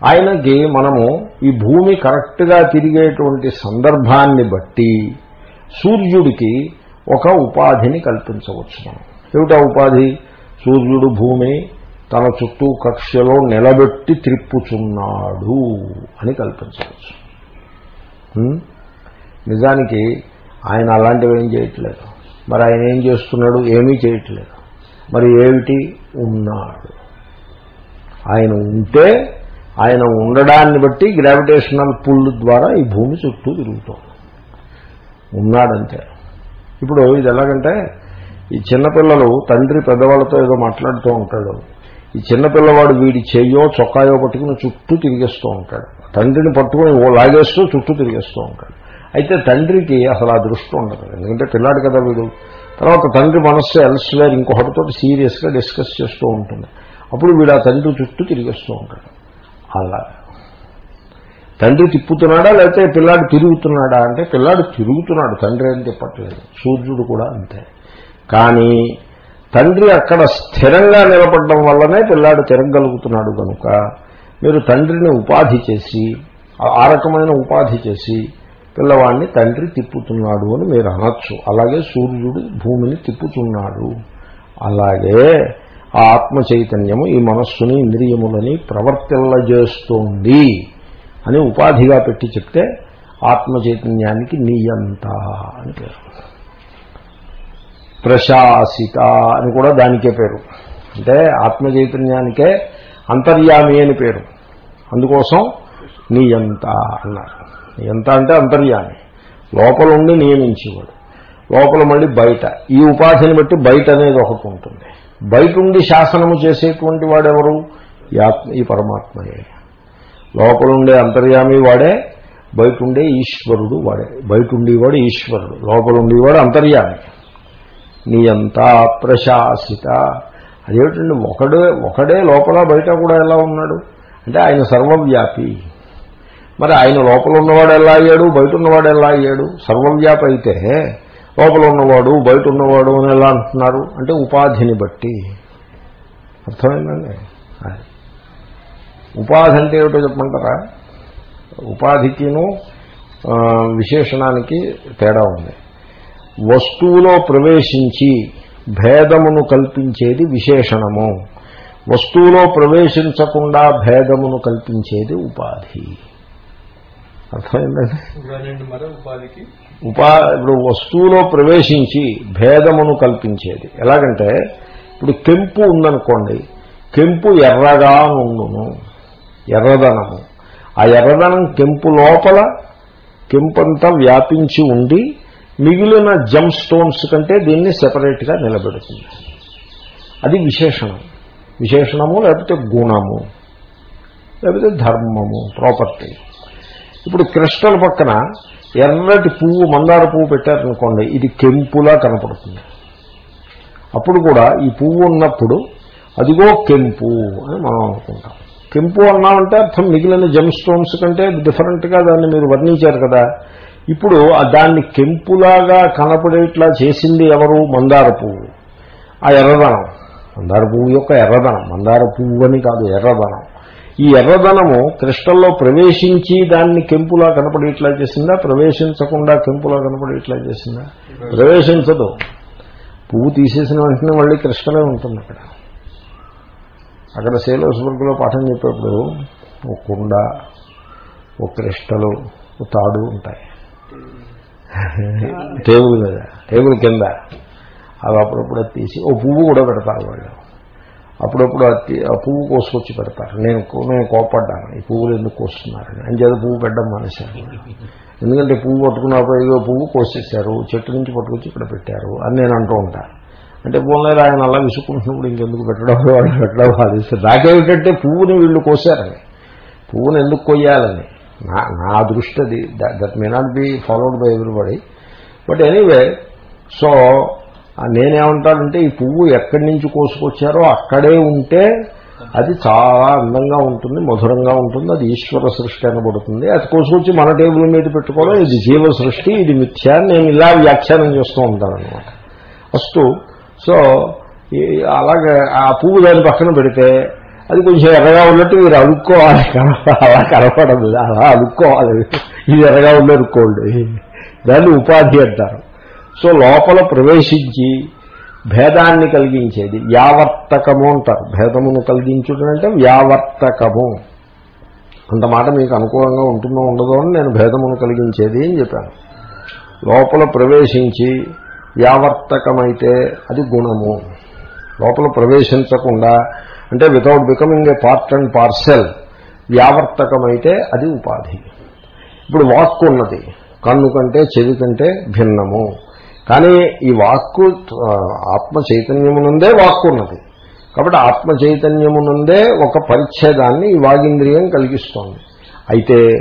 ఆయనకి మనము ఈ భూమి కరెక్ట్గా తిరిగేటువంటి సందర్భాన్ని బట్టి సూర్యుడికి ఒక ఉపాధిని కల్పించవచ్చు మనం. ఏమిటా ఉపాధి? సూర్యుడు భూమి తన చుట్టూ కక్ష్యలో నిలబెట్టి త్రిప్పుచున్నాడు అని కల్పించవచ్చు. నిజానికి ఆయన అలాంటివి ఏం చేయట్లేదు. మరి ఆయన ఏం చేస్తున్నాడు? ఏమీ చేయట్లేదు. మరి ఏమిటి? ఉన్నాడు. ఆయన ఉంటే ఆయన ఉండడాన్ని బట్టి గ్రావిటేషనల్ పుల్ ద్వారా ఈ భూమి చుట్టూ తిరుగుతోంది. ఉన్నాడంతే. ఇప్పుడు ఇది ఎలాగంటే ఈ చిన్నపిల్లలు తండ్రి పెద్దవాళ్ళతో ఏదో మాట్లాడుతూ ఉంటాడు. ఈ చిన్నపిల్లవాడు వీడి చెయ్యో చొక్కాయో పట్టుకుని చుట్టూ తిరిగేస్తూ ఉంటాడు. తండ్రిని పట్టుకుని ఓ లాగేస్తూ చుట్టూ తిరిగేస్తూ ఉంటాడు. అయితే తండ్రికి అసలు ఆ దృష్టి ఉండదు. ఎందుకంటే పిల్లాడు కదా వీడు. తర్వాత తండ్రి మనస్సు ఎల్స్వేర్ ఇంకొకటితో సీరియస్గా డిస్కస్ చేస్తూ ఉంటుంది. అప్పుడు వీడు ఆ తండ్రి చుట్టూ తిరిగేస్తూ ఉంటాడు. అలా. తండ్రి తిప్పుతున్నాడా లేకపోతే పిల్లాడు తిరుగుతున్నాడా అంటే పిల్లాడు తిరుగుతున్నాడు. తండ్రి అని చెప్పట్లేదు. సూర్యుడు కూడా అంతే. కానీ తండ్రి అక్కడ స్థిరంగా నిలబడడం వల్లనే పిల్లాడు తిరగలుగుతున్నాడు కనుక మీరు తండ్రిని ఉపాధి చేసి ఆ- రకమైన ఉపాధి చేసి పిల్లవాడిని తండ్రి తిప్పుతున్నాడు అని మీరు అనొచ్చు. అలాగే సూర్యుడు భూమిని తిప్పుతున్నాడు. అలాగే ఆ ఆత్మ చైతన్యము ఈ మనస్సుని ఇంద్రియములని ప్రవర్తిల్లజేస్తోంది అని ఉపాధిగా పెట్టి చెప్తే ఆత్మ చైతన్యానికి నియంత అని పేరు. ప్రశాసిత అని కూడా దానికే పేరు. అంటే ఆత్మ చైతన్యానికే అంతర్యామి అని పేరు. అందుకోసం నియంత అన్నారు. నియంత అంటే అంతర్యామి. లోపల ఉండి నియమించేవాడు. లోపల మళ్ళీ బయట. ఈ ఉపాధిని బట్టి బయట అనేది ఒకటి ఉంటుంది. బయట ఉండి శాసనము చేసేటువంటి వాడెవరు? ఈ ఆత్మ ఈ పరమాత్మయే. లోపల ఉండే అంతర్యామి వాడే బయట ఉండే ఈశ్వరుడు వాడే. బయట ఉండేవాడు ఈశ్వరుడు. లోపల ఉండేవాడు అంతర్యామి. నియంతా ప్రశాసిత. అదేమిటండి ఒకడే ఒకడే లోపల బయట కూడా ఎలా ఉన్నాడు? అంటే ఆయన సర్వవ్యాపి. మరి ఆయన లోపల ఉన్నవాడు ఎలా అయ్యాడు? బయట ఉన్నవాడు ఎలా అయ్యాడు? సర్వవ్యాపి అయితే లోపల ఉన్నవాడు బయట ఉన్నవాడు అని ఎలా అంటున్నారు? అంటే ఉపాధిని బట్టి. అర్థమైందండి? ఉపాధి అంటే ఏమిటో చెప్పమంటారా? ఉపాధికిను విశేషణానికి తేడా ఉంది. వస్తువులో ప్రవేశించి భేదమును కల్పించేది విశేషణము. వస్తువులో ప్రవేశించకుండా భేదమును కల్పించేది ఉపాధి. అర్థమైందండి? ఉపా ఇప్పుడు వస్తువులో ప్రవేశించి భేదమును కల్పించేది. ఎలాగంటే ఇప్పుడు కెంపు ఉందనుకోండి కెంపు ఎర్రగా ఉండును ఎర్రదనము. ఆ ఎర్రదనం కెంపు లోపల కెంపంతా వ్యాపించి ఉండి మిగిలిన జమ్ స్టోన్స్ కంటే దీన్ని సెపరేట్గా నిలబెడుతుంది. అది విశేషణం. విశేషణము లేకపోతే గుణము లేకపోతే ధర్మము ప్రాపర్టీ ఇప్పుడు క్రిస్టల్ పక్కన ఎర్రటి పువ్వు మందార పువ్వు పెట్టారనుకోండి ఇది కెంపులా కనపడుతుంది. అప్పుడు కూడా ఈ పువ్వు ఉన్నప్పుడు అదిగో కెంపు అని మనం అనుకుంటాం. కెంపు అన్నామంటే అర్థం మిగిలిన జమ్ స్టోన్స్ కంటే డిఫరెంట్గా దాన్ని మీరు వర్ణించారు కదా. ఇప్పుడు దాన్ని కెంపులాగా కనపడేట్లా చేసింది ఎవరు? మందార పువ్వు. ఆ ఎర్రదనం. మందార పువ్వు యొక్క ఎర్రదనం. మందార పువ్వు అని కాదు ఎర్రదనం. ఈ ఎర్రదనము క్రిస్టల్లో ప్రవేశించి దాన్ని కెంపులా కనపడేట్లా చేసిందా? ప్రవేశించకుండా కెంపులా కనపడేట్లా చేసిందా? ప్రవేశించదు. పువ్వు తీసేసిన వెంటనే మళ్ళీ క్రిస్టలే ఉంటుంది అక్కడ. అక్కడ సేలోస్బర్గ్లో పాఠం చెప్పేప్పుడు ఒక కుండ ఒక క్రిస్టలు ఒక తాడు ఉంటాయి. టేబుల్ మీద టేబుల్ కింద. అవి అప్పుడప్పుడు అది తీసి ఓ పువ్వు కూడా పెడతారు వాళ్ళు. అప్పుడప్పుడు అది ఆ పువ్వు కోసుకొచ్చి పెడతారు. నేను నేను కోపడ్డాను ఈ పువ్వులు ఎందుకు కోస్తున్నారని అంచేత పువ్వు పెట్టడం మానేశారు. ఎందుకంటే పువ్వు పట్టుకున్నప్పుడు ఏదో పువ్వు కోసేశారు. చెట్టు నుంచి పట్టుకొచ్చి ఇక్కడ పెట్టారు అని నేను అంటూ ఉంటాను అంటే పోలేదు ఆయన అలా విసుకుంటున్నప్పుడు ఇంకెందుకు పెట్టడం? వాళ్ళు పెట్టడం బాధిస్తారు నాకేమిటంటే పువ్వుని వీళ్ళు కోసారని. పువ్వుని ఎందుకు కొయ్యాలని? నా నా దృష్టి అది that may not be followed by everybody but anyway so నేనేమంటానంటే ఈ పువ్వు ఎక్కడి నుంచి కోసుకొచ్చారో అక్కడే ఉంటే అది చాలా అందంగా ఉంటుంది మధురంగా ఉంటుంది అది ఈశ్వర సృష్టి అనబడుతుంది. అది కోసుకొచ్చి మన టేబుల్ మీద పెట్టుకోవడం ఇది జీవ సృష్టి ఇది మిథ్యా నేను ఇలా వ్యాఖ్యానం చేస్తూ ఉంటాను అనమాట ఫస్ట్ సో ఈ- అలాగే ఆ పువ్వు దాని పక్కన పెడితే అది కొంచెం ఎర్రగా ఉన్నట్టు మీరు అలుక్కోవాలి. అలా కనపడదు. అలా అలుక్కోవాలి. ఇది ఎర్రగా ఉండరుకోండి దాన్ని ఉపాధి అంటారు. సో లోపల ప్రవేశించి భేదాన్ని కలిగించేది. వ్యావర్తకము అంటారు. భేదమును కలిగించడం అంటే వ్యావర్తకము. అంత మాట మీకు అనుకూలంగా ఉంటుందో ఉండదో అని నేను భేదమును కలిగించేది అని చెప్పాను. లోపల ప్రవేశించి వ్యావర్తకమైతే అది గుణము. లోపల ప్రవేశించకుండా అంటే without becoming a part and parcel వ్యావర్తకమైతే అది ఉపాధి. ఇప్పుడు వాక్కు ఉన్నది. కన్ను కంటే చెవి కంటే భిన్నము. కానీ ఈ వాక్కు ఆ, ఆత్మ చైతన్యమునందే వాక్కు ఉన్నది. కాబట్టి ఆత్మ చైతన్యమునందే ఒక పరిచ్ఛేదాన్ని ఈ వాగింద్రియం కలిగిస్తోంది. అయితే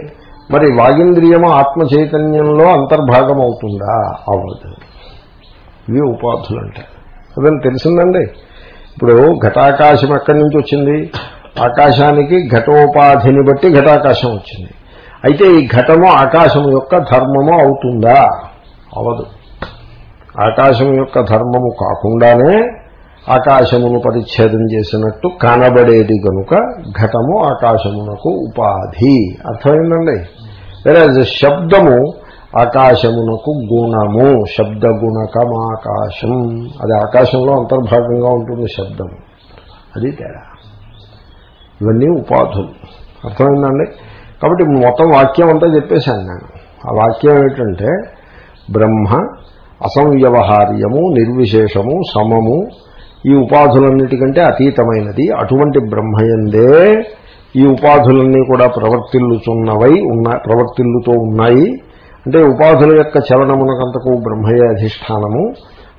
మరి వాగింద్రియము ఆత్మ చైతన్యంలో అంతర్భాగం అవుతుందా అవ్వదు. ఇవి ఉపాధులు అంటే అదని తెలిసిందండి? ఇప్పుడు ఘటాకాశం ఎక్కడి నుంచి వచ్చింది? ఆకాశానికి ఘటోపాధిని బట్టి ఘటాకాశం వచ్చింది. అయితే ఈ ఘటము ఆకాశం యొక్క ధర్మము అవుతుందా? అవదు. ఆకాశం యొక్క ధర్మము కాకుండానే ఆకాశమును పరిచ్ఛేదం చేసినట్టు కనబడేది గనుక ఘటము ఆకాశమునకు ఉపాధి. అర్థమైందండి? వేరే శబ్దము ఆకాశమునకు గుణము శబ్దగుణకమాకాశం. అది ఆకాశంలో అంతర్భాగంగా ఉంటుంది శబ్దము అది తేడా. ఇవన్నీ ఉపాధులు. అర్థమైందండి? కాబట్టి మొత్తం వాక్యం అంతా చెప్పేశాను నేను. ఆ వాక్యం ఏంటంటే బ్రహ్మ అసంవ్యవహార్యము నిర్విశేషము సమము ఈ ఉపాధులన్నిటికంటే అతీతమైనది. అటువంటి బ్రహ్మయందే ఈ ఉపాధులన్నీ కూడా ప్రవర్తిల్లుచున్నవై ఉన్న ప్రవర్తిల్లుతూ ఉన్నాయి. అంటే ఉపాధుల యొక్క చలనమునకంతకు బ్రహ్మయే అధిష్టానము.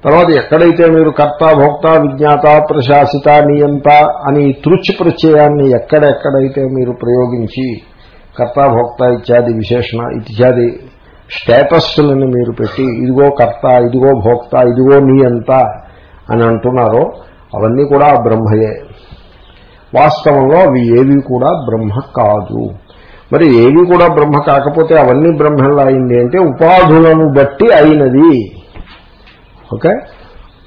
తర్వాత ఎక్కడైతే మీరు కర్త భోక్త విజ్ఞాత ప్రశాసిత నియంత అని తృచ్ ప్రత్యయాన్ని ఎక్కడెక్కడైతే మీరు ప్రయోగించి కర్త భోక్త ఇత్యాది విశేషణ ఇత్యాది స్టేటస్లను మీరు పెట్టి ఇదిగో కర్త ఇదిగో భోక్త ఇదిగో నియంత అని అంటున్నారో అవన్నీ కూడా బ్రహ్మయే. వాస్తవంలో అవి ఏవి కూడా బ్రహ్మ కాదు. మరి ఏవి కూడా బ్రహ్మ కాకపోతే అవన్నీ బ్రహ్మలా అయింది అంటే ఉపాధులను బట్టి అయినది. ఓకే?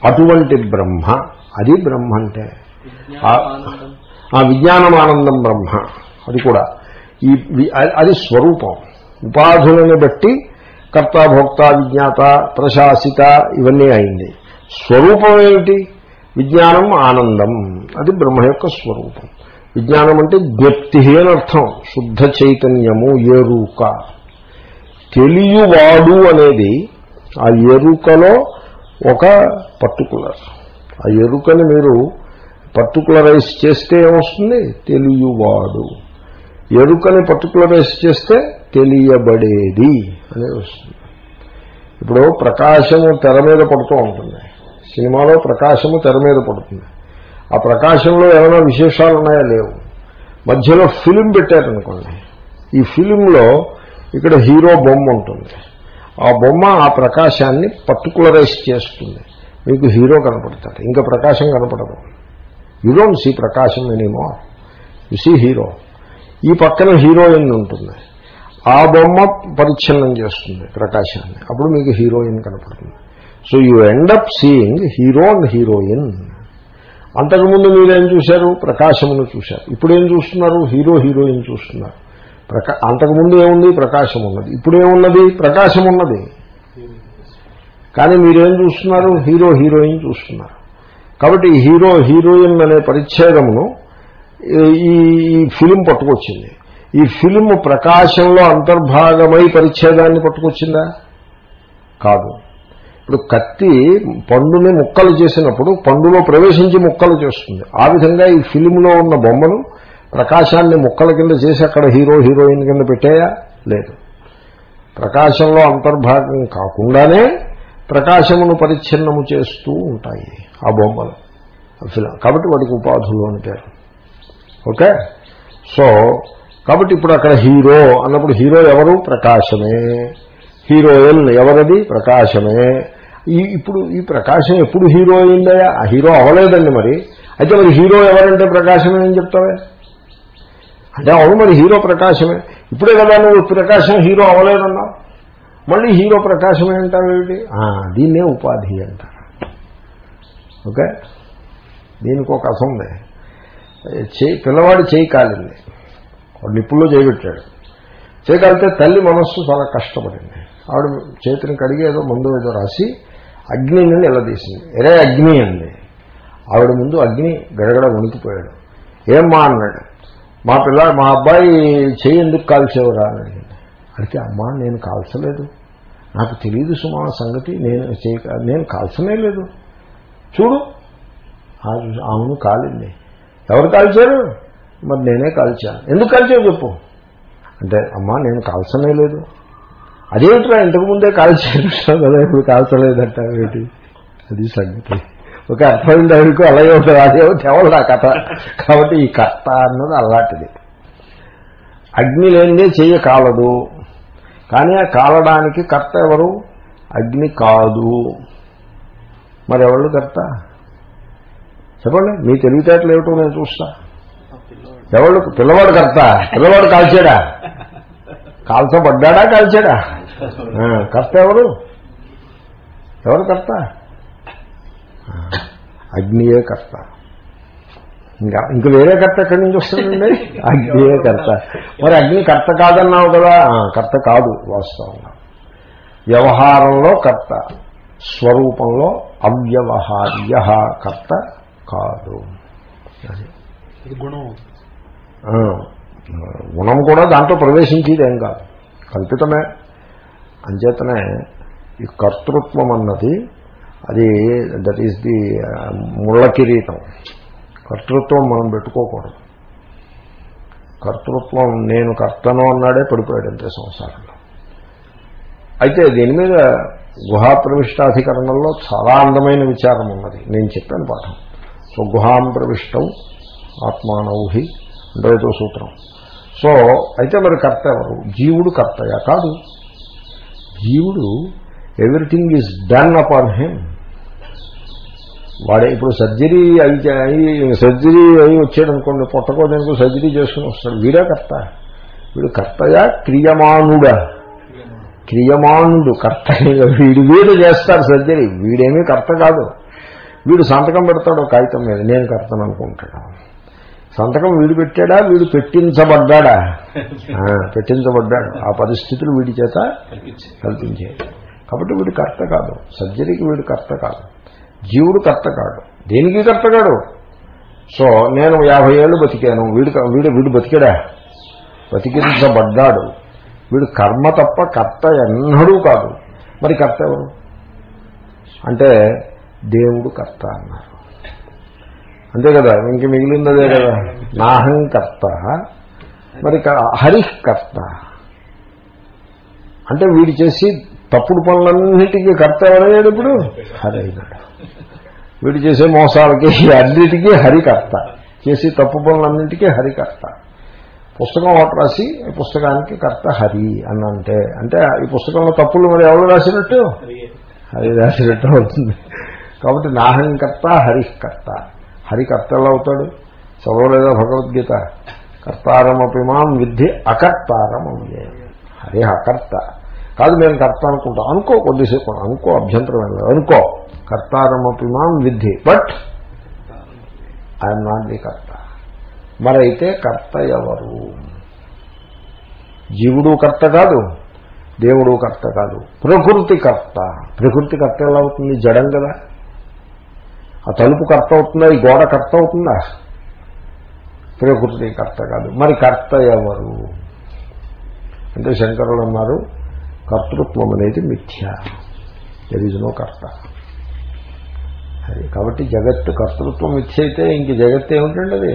అటువంటి బ్రహ్మ అది బ్రహ్మ అంటే ఆ- విజ్ఞానమానందం విజ్ఞానం ఆనందం బ్రహ్మ అది కూడా. ఈ అది స్వరూపం. ఉపాధులను బట్టి కర్త భోక్త విజ్ఞాత ప్రశాసిత ఇవన్నీ అయింది. స్వరూపం ఏమిటి? విజ్ఞానం ఆనందం. అది బ్రహ్మ యొక్క స్వరూపం. విజ్ఞానం అంటే జ్ఞప్తి అని అర్థం. శుద్ధ చైతన్యము ఎరుక తెలియవాడు అనేది ఆ ఎరుకలో ఒక పర్టికులర్. ఆ ఎరుకని మీరు పర్టికులరైజ్ చేస్తే ఏమొస్తుంది? తెలియవాడు. ఎరుకని పర్టికులరైజ్ చేస్తే తెలియబడేది అనేది వస్తుంది. ఇప్పుడు ప్రకాశము తెర మీద పడుతూ ఉంటుంది. సినిమాలో ప్రకాశము తెర మీద పడుతుంది. ఆ ప్రకాశంలో ఏమైనా విశేషాలు ఉన్నాయా లేవు. మధ్యలో ఫిలిం పెట్టారనుకోండి. ఈ ఫిలింలో ఇక్కడ హీరో బొమ్మ ఉంటుంది. ఆ బొమ్మ ఆ ప్రకాశాన్ని పర్టికులరైజ్ చేస్తుంది. మీకు హీరో కనపడతాడు. ఇంకా ప్రకాశం కనపడదు. యూ డోంట్ సీ ప్రకాశం ఎనీమో యు సీ హీరో ఈ పక్కన హీరోయిన్ ఉంటుంది. ఆ బొమ్మ పరిచ్ఛిన్నం చేస్తుంది ప్రకాశాన్ని. అప్పుడు మీకు హీరోయిన్ కనపడుతుంది. So you end up seeing hero and heroine అంతకుముందు మీరేం చూశారు? ప్రకాశమును చూశారు. ఇప్పుడు ఏం చూస్తున్నారు? హీరో హీరోయిన్ చూస్తున్నారు. ప్రకా అంతకుముందు ఏముంది? ప్రకాశం ఉన్నది ఇప్పుడేమున్నది? ప్రకాశం ఉన్నది కానీ మీరేం చూస్తున్నారు? హీరో హీరోయిన్ చూస్తున్నారు. కాబట్టి హీరో హీరోయిన్ అనే పరిచ్ఛేదమును ఈ ఈ ఫిలిం పట్టుకొచ్చింది. ఈ ఫిలిం ప్రకాశంలో అంతర్భాగమై పరిచ్ఛేదాన్ని పట్టుకొచ్చిందా? కాదు. ఇప్పుడు కత్తి పండుని ముక్కలు చేసినప్పుడు పండులో ప్రవేశించి ముక్కలు చేస్తుంది. ఆ విధంగా ఈ ఫిలింలో ఉన్న బొమ్మను ప్రకాశాన్ని ముక్కల కింద చేసి అక్కడ హీరో హీరోయిన్ కింద పెట్టాయా? లేదు. ప్రకాశంలో అంతర్భాగం కాకుండానే ప్రకాశమును పరిచ్ఛిన్నము చేస్తూ ఉంటాయి ఆ బొమ్మలు. కాబట్టి వాటికి ఉపాధులు అని పేరు ఓకే? సో కాబట్టి ఇప్పుడు అక్కడ హీరో అన్నప్పుడు హీరో ఎవరు? ప్రకాశమే. హీరోయిన్ ఎవరది? ప్రకాశమే. ఈ ఇప్పుడు ఈ ప్రకాశం ఎప్పుడు హీరో అయిందయా ఆ హీరో అవ్వలేదండి మరి. అయితే మరి హీరో ఎవరంటే ప్రకాశమే అని చెప్తావే? అంటే అవును మరి హీరో ప్రకాశమే. ఇప్పుడే కదా నువ్వు ప్రకాశం హీరో అవ్వలేదన్నావు. మళ్ళీ హీరో ప్రకాశమే అంటారు ఏమిటి? దీన్నే ఉపాధి అంటారు. ఓకే? దీనికి ఒక కథ ఉంది. చేయి పిల్లవాడు చేయి కాలింది. వాడు నిప్పుల్లో చేయబెట్టాడు చేయి తల్లి మనస్సు చాలా కష్టపడింది. ఆవిడ చేతిని కడిగి ఏదో మందు ఏదో రాసి అగ్నిని నిలదీసింది. ఎరే అగ్ని అండి ఆవిడ ముందు అగ్ని గడగడ వణికిపోయాడు. మా అన్నాడు. మా పిల్ల మా అబ్బాయి చెయ్యి ఎందుకు కాల్చేవరా అని అడిగింది. అడిగితే అమ్మా నేను కాల్చలేదు. నాకు తెలియదు సుమా సంగతి నేను చేయ నేను కాల్చనే లేదు. చూడు. అవును కాలింది. ఎవరు కాల్చారు? మరి నేనే కాల్చాను. ఎందుకు కాల్చావు చెప్పు. అంటే అమ్మా నేను కాల్చనే లేదు. అదేమిట్రా ఇంతకుముందే ముందే కదా ఇప్పుడు కాల్చలేదంట ఏంటి? అది సంగతి. ఒక అర్థమైంది అడుగు అలాగే ఉంటుంది అదే తెవలు నా కథ. కాబట్టి ఈ కర్త అన్నది అలాంటిది అగ్ని లేనిదే చెయ్య కాలదు. కానీ ఆ కాలడానికి కర్త ఎవరు? అగ్ని కాదు. మరి కర్త? చెప్పండి మీ తెలివితేటలు ఏమిటో నేను చూస్తా. ఎవళ్ళు? పిల్లవాడు కర్త. పిల్లవాడు కాల్చాడా కాల్చబడ్డాడా కాల్చాడా? కర్త ఎవరు? ఎవరు కర్త అగ్నియే కర్త ఇంకా ఇంక వేరే కర్త ఎక్కడి నుంచి వస్తుందండి? అగ్నియే కర్త. మరి అగ్ని కర్త కాదన్నావు కదా? కర్త కాదు వాస్తవంగా. వ్యవహారంలో కర్త స్వరూపంలో అవ్యవహార్య కర్త కాదు. గుణం. గుణం కూడా దాంట్లో ప్రవేశించేది కాదు. కల్పితమే. అంచేతనే ఈ కర్తృత్వం అన్నది అది దట్ ఈస్ ది uh, ముళ్ళ కిరీటం కర్తృత్వం మనం పెట్టుకోకూడదు. కర్తృత్వం నేను కర్తను అన్నాడే పడిపోయాడు అంతే సంసారంలో. అయితే దీని మీద గుహా ప్రవిష్టాధికరణంలో చాలా అందమైన విచారం ఉన్నది. నేను చెప్పాను పాఠం. సో గుహాం ప్రవిష్టం ఆత్మానౌహి రెండో సూత్రం. సో అయితే మరి కర్త ఎవరు? జీవుడు కర్తయా? కాదు. జీవుడు everything is done upon him. వాడే ఇప్పుడు సర్జరీ అయి సర్జరీ అయి వచ్చాడు అనుకోండి పొట్టకోదానికి సర్జరీ చేసుకుని వస్తాడు. వీడే కర్త. వీడు కర్తయా? క్రియమానుడా. క్రియమానుడు కర్త. వీడు వీడు చేస్తారు సర్జరీ. వీడేమీ కర్త కాదు. వీడు సంతకం పెడతాడు కాగితం మీద. నేను కర్తను అనుకుంటాడు సంతకం వీడు పెట్టాడా? వీడు పెట్టించబడ్డాడా? ఆ, పెట్టించబడ్డాడు. ఆ పరిస్థితులు వీడి చేత కల్పించాయి. కాబట్టి వీడు కర్త కాదు. సర్జరీకి వీడు కర్త కాదు. జీవుడు కర్త కాడు దేనికి కర్త కాడు? సో నేను యాభై ఏళ్ళు బతికాను. వీడు వీడు వీడు బతికాడా? బతికించబడ్డాడు. వీడు కర్మ తప్ప కర్త ఎన్నడూ కాదు. మరి కర్త ఎవరు? అంటే దేవుడు కర్త అన్నారు. అంతే కదా? ఇంక మిగిలింది అదే కదా? నాహం కర్త మరి క- హరిః కర్త అంటే వీడు చేసి తప్పుడు పనులన్నిటికీ కర్త ఎవరయ్యాడు ఇప్పుడు? హరి అయినాడు వీడు చేసే మోసాలకి అన్నిటికీ హరికర్త. చేసి తప్పు పనులన్నింటికీ హరికర్త. పుస్తకం ఒకటి రాసి ఈ పుస్తకానికి కర్త హరి అని అంటే అంటే ఈ పుస్తకంలో తప్పులు మరి ఎవరు రాసినట్టు? హరి. రాసినట్టు అవుతుంది. కాబట్టి నాహంకర్త హరికర్త హరికర్త ఎలా అవుతాడు చదవలేదా భగవద్గీత? కర్తారమపిమాం విద్ధి అకర్తారమం హరి అకర్త కాదు నేను కర్త అనుకుంటాం. అనుకో కొద్దిసేపు అనుకో అభ్యంతరం ఏం లేదు. అనుకో. కర్తారమపిమాం విద్ధి. బట్ ఐఎమ్ నాట్ ది కర్త. మరైతే కర్త ఎవరు? జీవుడు కర్త కాదు. దేవుడు కర్త కాదు. ప్రకృతి కర్త. ప్రకృతి కర్త ఎలా అవుతుంది? జడం కదా. ఆ తలుపు కర్త అవుతుందా ఈ గోడ కర్త అవుతుందా ప్రకృతి కర్త కాదు. మరి కర్త ఎవరు? అంటే శంకరులు అన్నారు కర్తృత్వం అనేది మిథ్య. దెర్ ఈజ్ నో కర్త. అది కాబట్టి జగత్తు కర్తృత్వం మిథ్య అయితే ఇంక జగత్తు ఏమిటండి అది?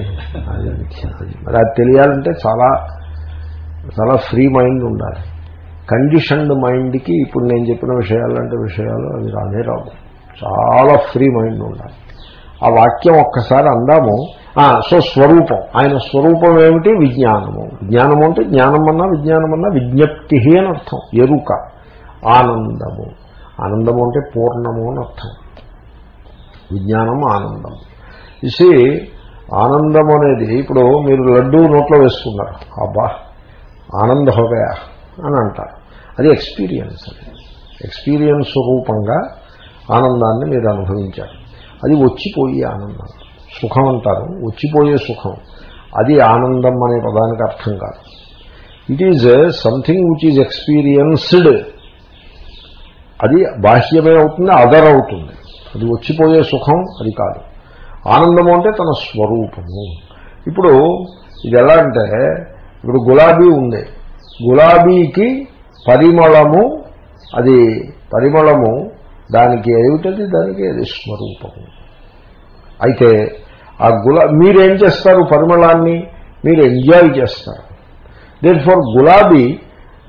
అది మిథ్య. అది మరి అది తెలియాలంటే చాలా చాలా ఫ్రీ మైండ్ ఉండాలి. కండిషన్డ్ మైండ్కి ఇప్పుడు నేను చెప్పిన విషయాలు అంటే విషయాలు అవి రానే రావు. చాలా ఫ్రీ మైండ్ ఉండాలి. ఆ వాక్యం ఒక్కసారి అందాము. సో స్వరూపం. ఆయన స్వరూపం ఏమిటి? విజ్ఞానము. విజ్ఞానము అంటే జ్ఞానమన్నా విజ్ఞానమన్నా విజ్ఞప్తి అని అర్థం. ఎరుక. ఆనందము. ఆనందము అంటే పూర్ణము అని అర్థం. విజ్ఞానం ఆనందం. ఇసి ఆనందం అనేది ఇప్పుడు మీరు లడ్డూ నోట్లో వేసుకున్నారు అబ్బా ఆనంద హృదయ అని అంటారు. అది ఎక్స్పీరియన్స్ అది. ఎక్స్పీరియన్స్ రూపంగా ఆనందాన్ని మీరు అనుభవించారు. అది వచ్చిపోయే ఆనందం. సుఖం అంటారు వచ్చిపోయే సుఖం. అది ఆనందం అనే పదానికి అర్థం కాదు. It is something which is experienced అది బాహ్యమే అవుతుంది అదర్ అవుతుంది. అది వచ్చిపోయే సుఖం అది కాదు. ఆనందము అంటే తన స్వరూపము. ఇప్పుడు ఇది ఎలా అంటే ఇప్పుడు గులాబీ ఉంది. గులాబీకి పరిమళము అది పరిమళము దానికి ఏమిటది? దానికి అది స్వరూపము. అయితే ఆ గులా మీరేం చేస్తారు పరిమళాన్ని? మీరు ఎంజాయ్ చేస్తారు. దేట్ ఫర్ గులాబీ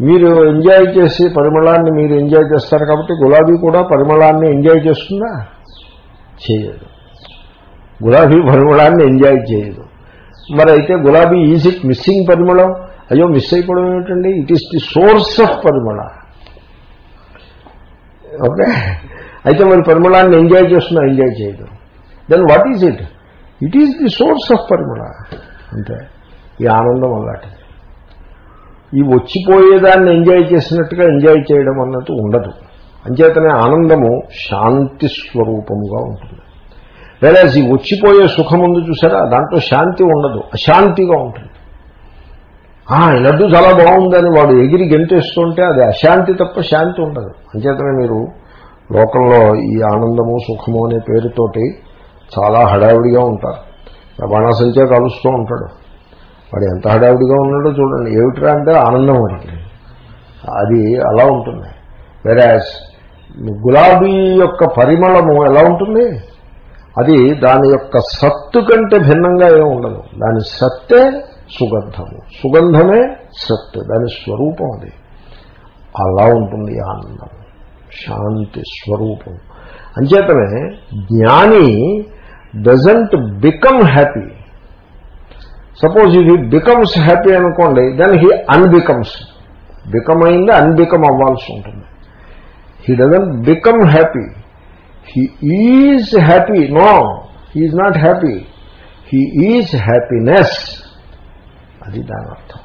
మీరు ఎంజాయ్ చేసి పరిమళాన్ని మీరు ఎంజాయ్ చేస్తారు కాబట్టి గులాబీ కూడా పరిమళాన్ని ఎంజాయ్ చేస్తుందా? చేయదు. గులాబీ పరిమళాన్ని ఎంజాయ్ చేయదు. మరి అయితే గులాబీ ఈజ్ ఇట్ మిస్సింగ్ పరిమళం? అయ్యో మిస్ అయిపోవడం ఏమిటండి? It is the source of Parimala. Okay? అయితే మరి పరిమళాన్ని ఎంజాయ్ చేస్తున్నా ఎంజాయ్ చేయదు. Then what is it it is the source of పరిమళ. అంతే ఈ ఆనందం అలాంటిది. ఈ వచ్చిపోయేదాన్ని ఎంజాయ్ చేసినట్టుగా ఎంజాయ్ చేయడం అన్నట్టు ఉండదు. అంచేతనే ఆనందము శాంతి స్వరూపముగా ఉంటుంది. లేదా ఈ వచ్చిపోయే సుఖం ఉంది చూసారా? దాంట్లో శాంతి ఉండదు. అశాంతిగా ఉంటుంది. ఆ, ఈ లడ్డు చాలా బాగుందని వాడు ఎగిరి గెంటేస్తుంటే అది అశాంతి తప్ప శాంతి ఉండదు. అంచేతనే మీరు లోకంలో ఈ ఆనందము సుఖము అనే పేరుతోటి చాలా హడావిడిగా ఉంటారు. బాణాసంచే కలుస్తూ ఉంటాడు. వాడు ఎంత హడావిడిగా ఉన్నాడో చూడండి. ఏమిట్రా అంటే ఆనందం వాడికి అది అలా ఉంటుంది. వెరాజ్ గులాబీ యొక్క పరిమళము ఎలా ఉంటుంది? అది దాని యొక్క సత్తు కంటే భిన్నంగా ఏమి ఉండదు. దాని సత్తే సుగంధము. సుగంధమే సత్ దాని స్వరూపం అది. అలా ఉంటుంది ఈ ఆనందం శాంతి స్వరూపం అంచేతనే జ్ఞాని డజంట్ బికమ్ హ్యాపీ సపోజ్ ఇది బికమ్స్ హ్యాపీ అనుకోండి దెన్ హీ అన్బికమ్స్ బికమ్ అయింది అన్బికమ్ అవ్వాల్సి ఉంటుంది he doesn't become happy he is happy no he's not happy he is happiness అది దాని అర్థం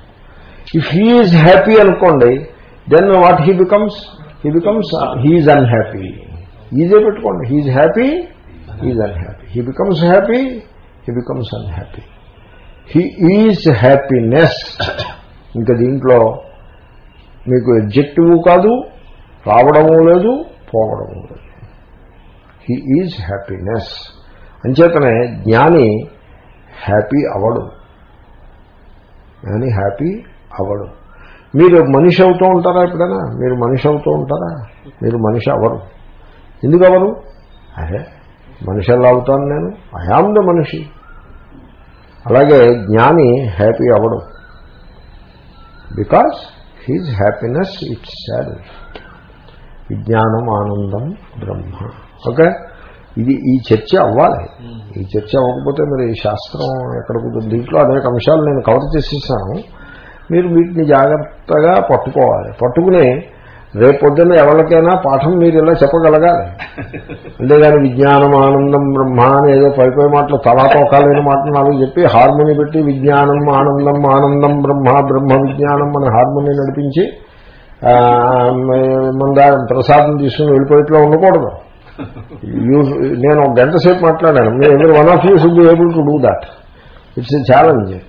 ఇఫ్ హీఈజ్ హ్యాపీ అనుకోండి then what he becomes he becomes he is unhappy EJ పెట్టుకోండి he's happy he's unhappy he becomes happy he becomes unhappy he is happiness ఇంకా దీంట్లో మీకు ఎడ్జెక్టివ్ కాదు రావడము లేదు పోవడము లేదు హీ ఈజ్ హ్యాపీనెస్ అంచేతనే జ్ఞాని హ్యాపీ అవడు జ్ఞాని హ్యాపీ అవడు మీరు మనిషి అవుతూ ఉంటారా ఎప్పుడైనా? మీరు మనిషి అవుతూ ఉంటారా? మీరు మనిషి అవరు ఎందుకు అవరు అదే మనిషి ఎలా అవుతాను నేను. అయామ్ ద మనిషి. అలాగే జ్ఞాని హ్యాపీ అవ్వడం. Because he's happiness it's said విజ్ఞానం ఆనందం బ్రహ్మ. ఓకే? ఇది ఈ చర్చ అవ్వాలి. ఈ చర్చ అవ్వకపోతే మరి ఈ శాస్త్రం ఎక్కడ కుదురు? దీంట్లో అనేక అంశాలు నేను కవర్ చేసేసాను. మీరు వీటిని జాగ్రత్తగా పట్టుకోవాలి. పట్టుకుని రేపొద్దున ఎవరికైనా పాఠం మీరు ఇలా చెప్పగలగాలి. అంతేగాని విజ్ఞానం ఆనందం బ్రహ్మ అని ఏదో పై మాటలు తలా మాటలు నాకు చెప్పి హార్మోని పెట్టి విజ్ఞానం ఆనందం ఆనందం బ్రహ్మ బ్రహ్మ విజ్ఞానం అని హార్మోని నడిపించి ఆ, మన ప్రసాదం తీసుకుని వెళ్ళిపోయేట్లో ఉండకూడదు. యూస్ నేను ఒక గంట సేపు మాట్లాడాను. మీ ఎవరి one of you should be able to do that. It's a challenge.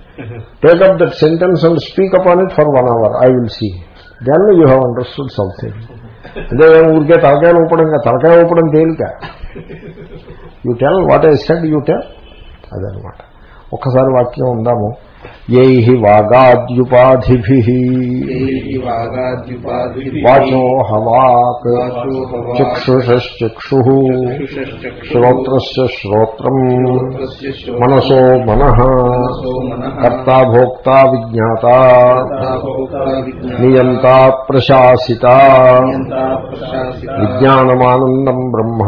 Take up that sentence and speak up on it for one hour I will see then you have understood something అదే ఊరికే తలకాయ ఊపడం ఇంకా తలకాయ ఊపడం తేలిక. You tell what I said you tell అదనమాట ఒక్కసారి వాక్యం ఉందాము. ఏ వాగాద్యుపాధిభి వాచో హవాక్ చక్షుషశ్చక్షు శ్రోత్రస్య శ్రోత్రం మనసో మన కర్తా భోక్తా విజ్ఞాత నియంత ప్రశాసిత విజ్ఞానమానందం బ్రహ్మ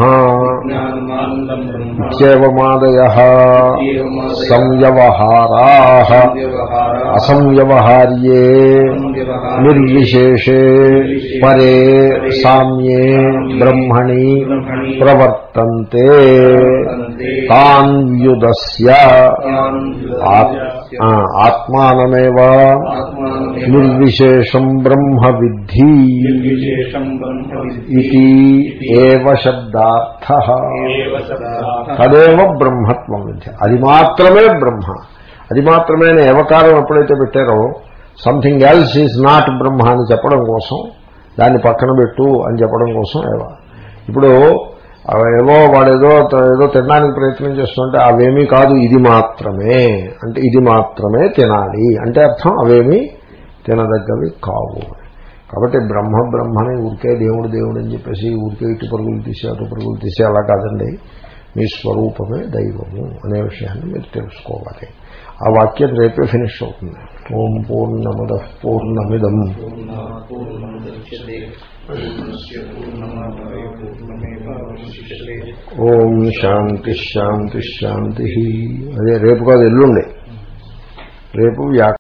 ఇత్యేవమాదయ సంవ్యవహారా అసంవ్యవహార్యే నిర్విశేషే పరే సామ్యే బ్రహ్మణి ప్రవర్తంతే తాన్యుదస్య ఆత్- ఆ, ఆత్మానమేవ నిర్విశేషం బ్రహ్మ విద్ధి ఇది ఏవ శబ్దార్థ. తదేవ బ్రహ్మత్వం విద్య. అది మాత్రమే బ్రహ్మ. అది మాత్రమే ఏవకారం ఎప్పుడైతే పెట్టారో సంథింగ్ ఎల్స్ ఈజ్ నాట్ బ్రహ్మ అని చెప్పడం కోసం దాన్ని పక్కన పెట్టు అని చెప్పడం కోసం ఏవ. ఇప్పుడు ఆ ఏవో వాడేదో ఏదో తినడానికి ప్రయత్నం చేస్తుంటే అవేమీ కాదు ఇది మాత్రమే. అంటే ఇది మాత్రమే తినాలి. అంటే అర్థం అవేమీ తినదగ్గవి కావు. కాబట్టి బ్రహ్మ బ్రహ్మని ఊరికే దేవుడు దేవుడు అని చెప్పేసి ఊరికే ఇటు పరుగులు తీసి అటు పరుగులు తీసి అలా కాదండి. మీ స్వరూపమే దైవము అనే విషయాన్ని మీరు తెలుసుకోవాలి. ఆ వాక్యం రేపే ఫినిష్ అవుతుంది. ఓం పూర్ణముద పూర్ణమిదం. ఓం శాంతి శాంతి శాంతి. అదే రేపు కాదు ఎల్లుండి. రేపు వ్యాక్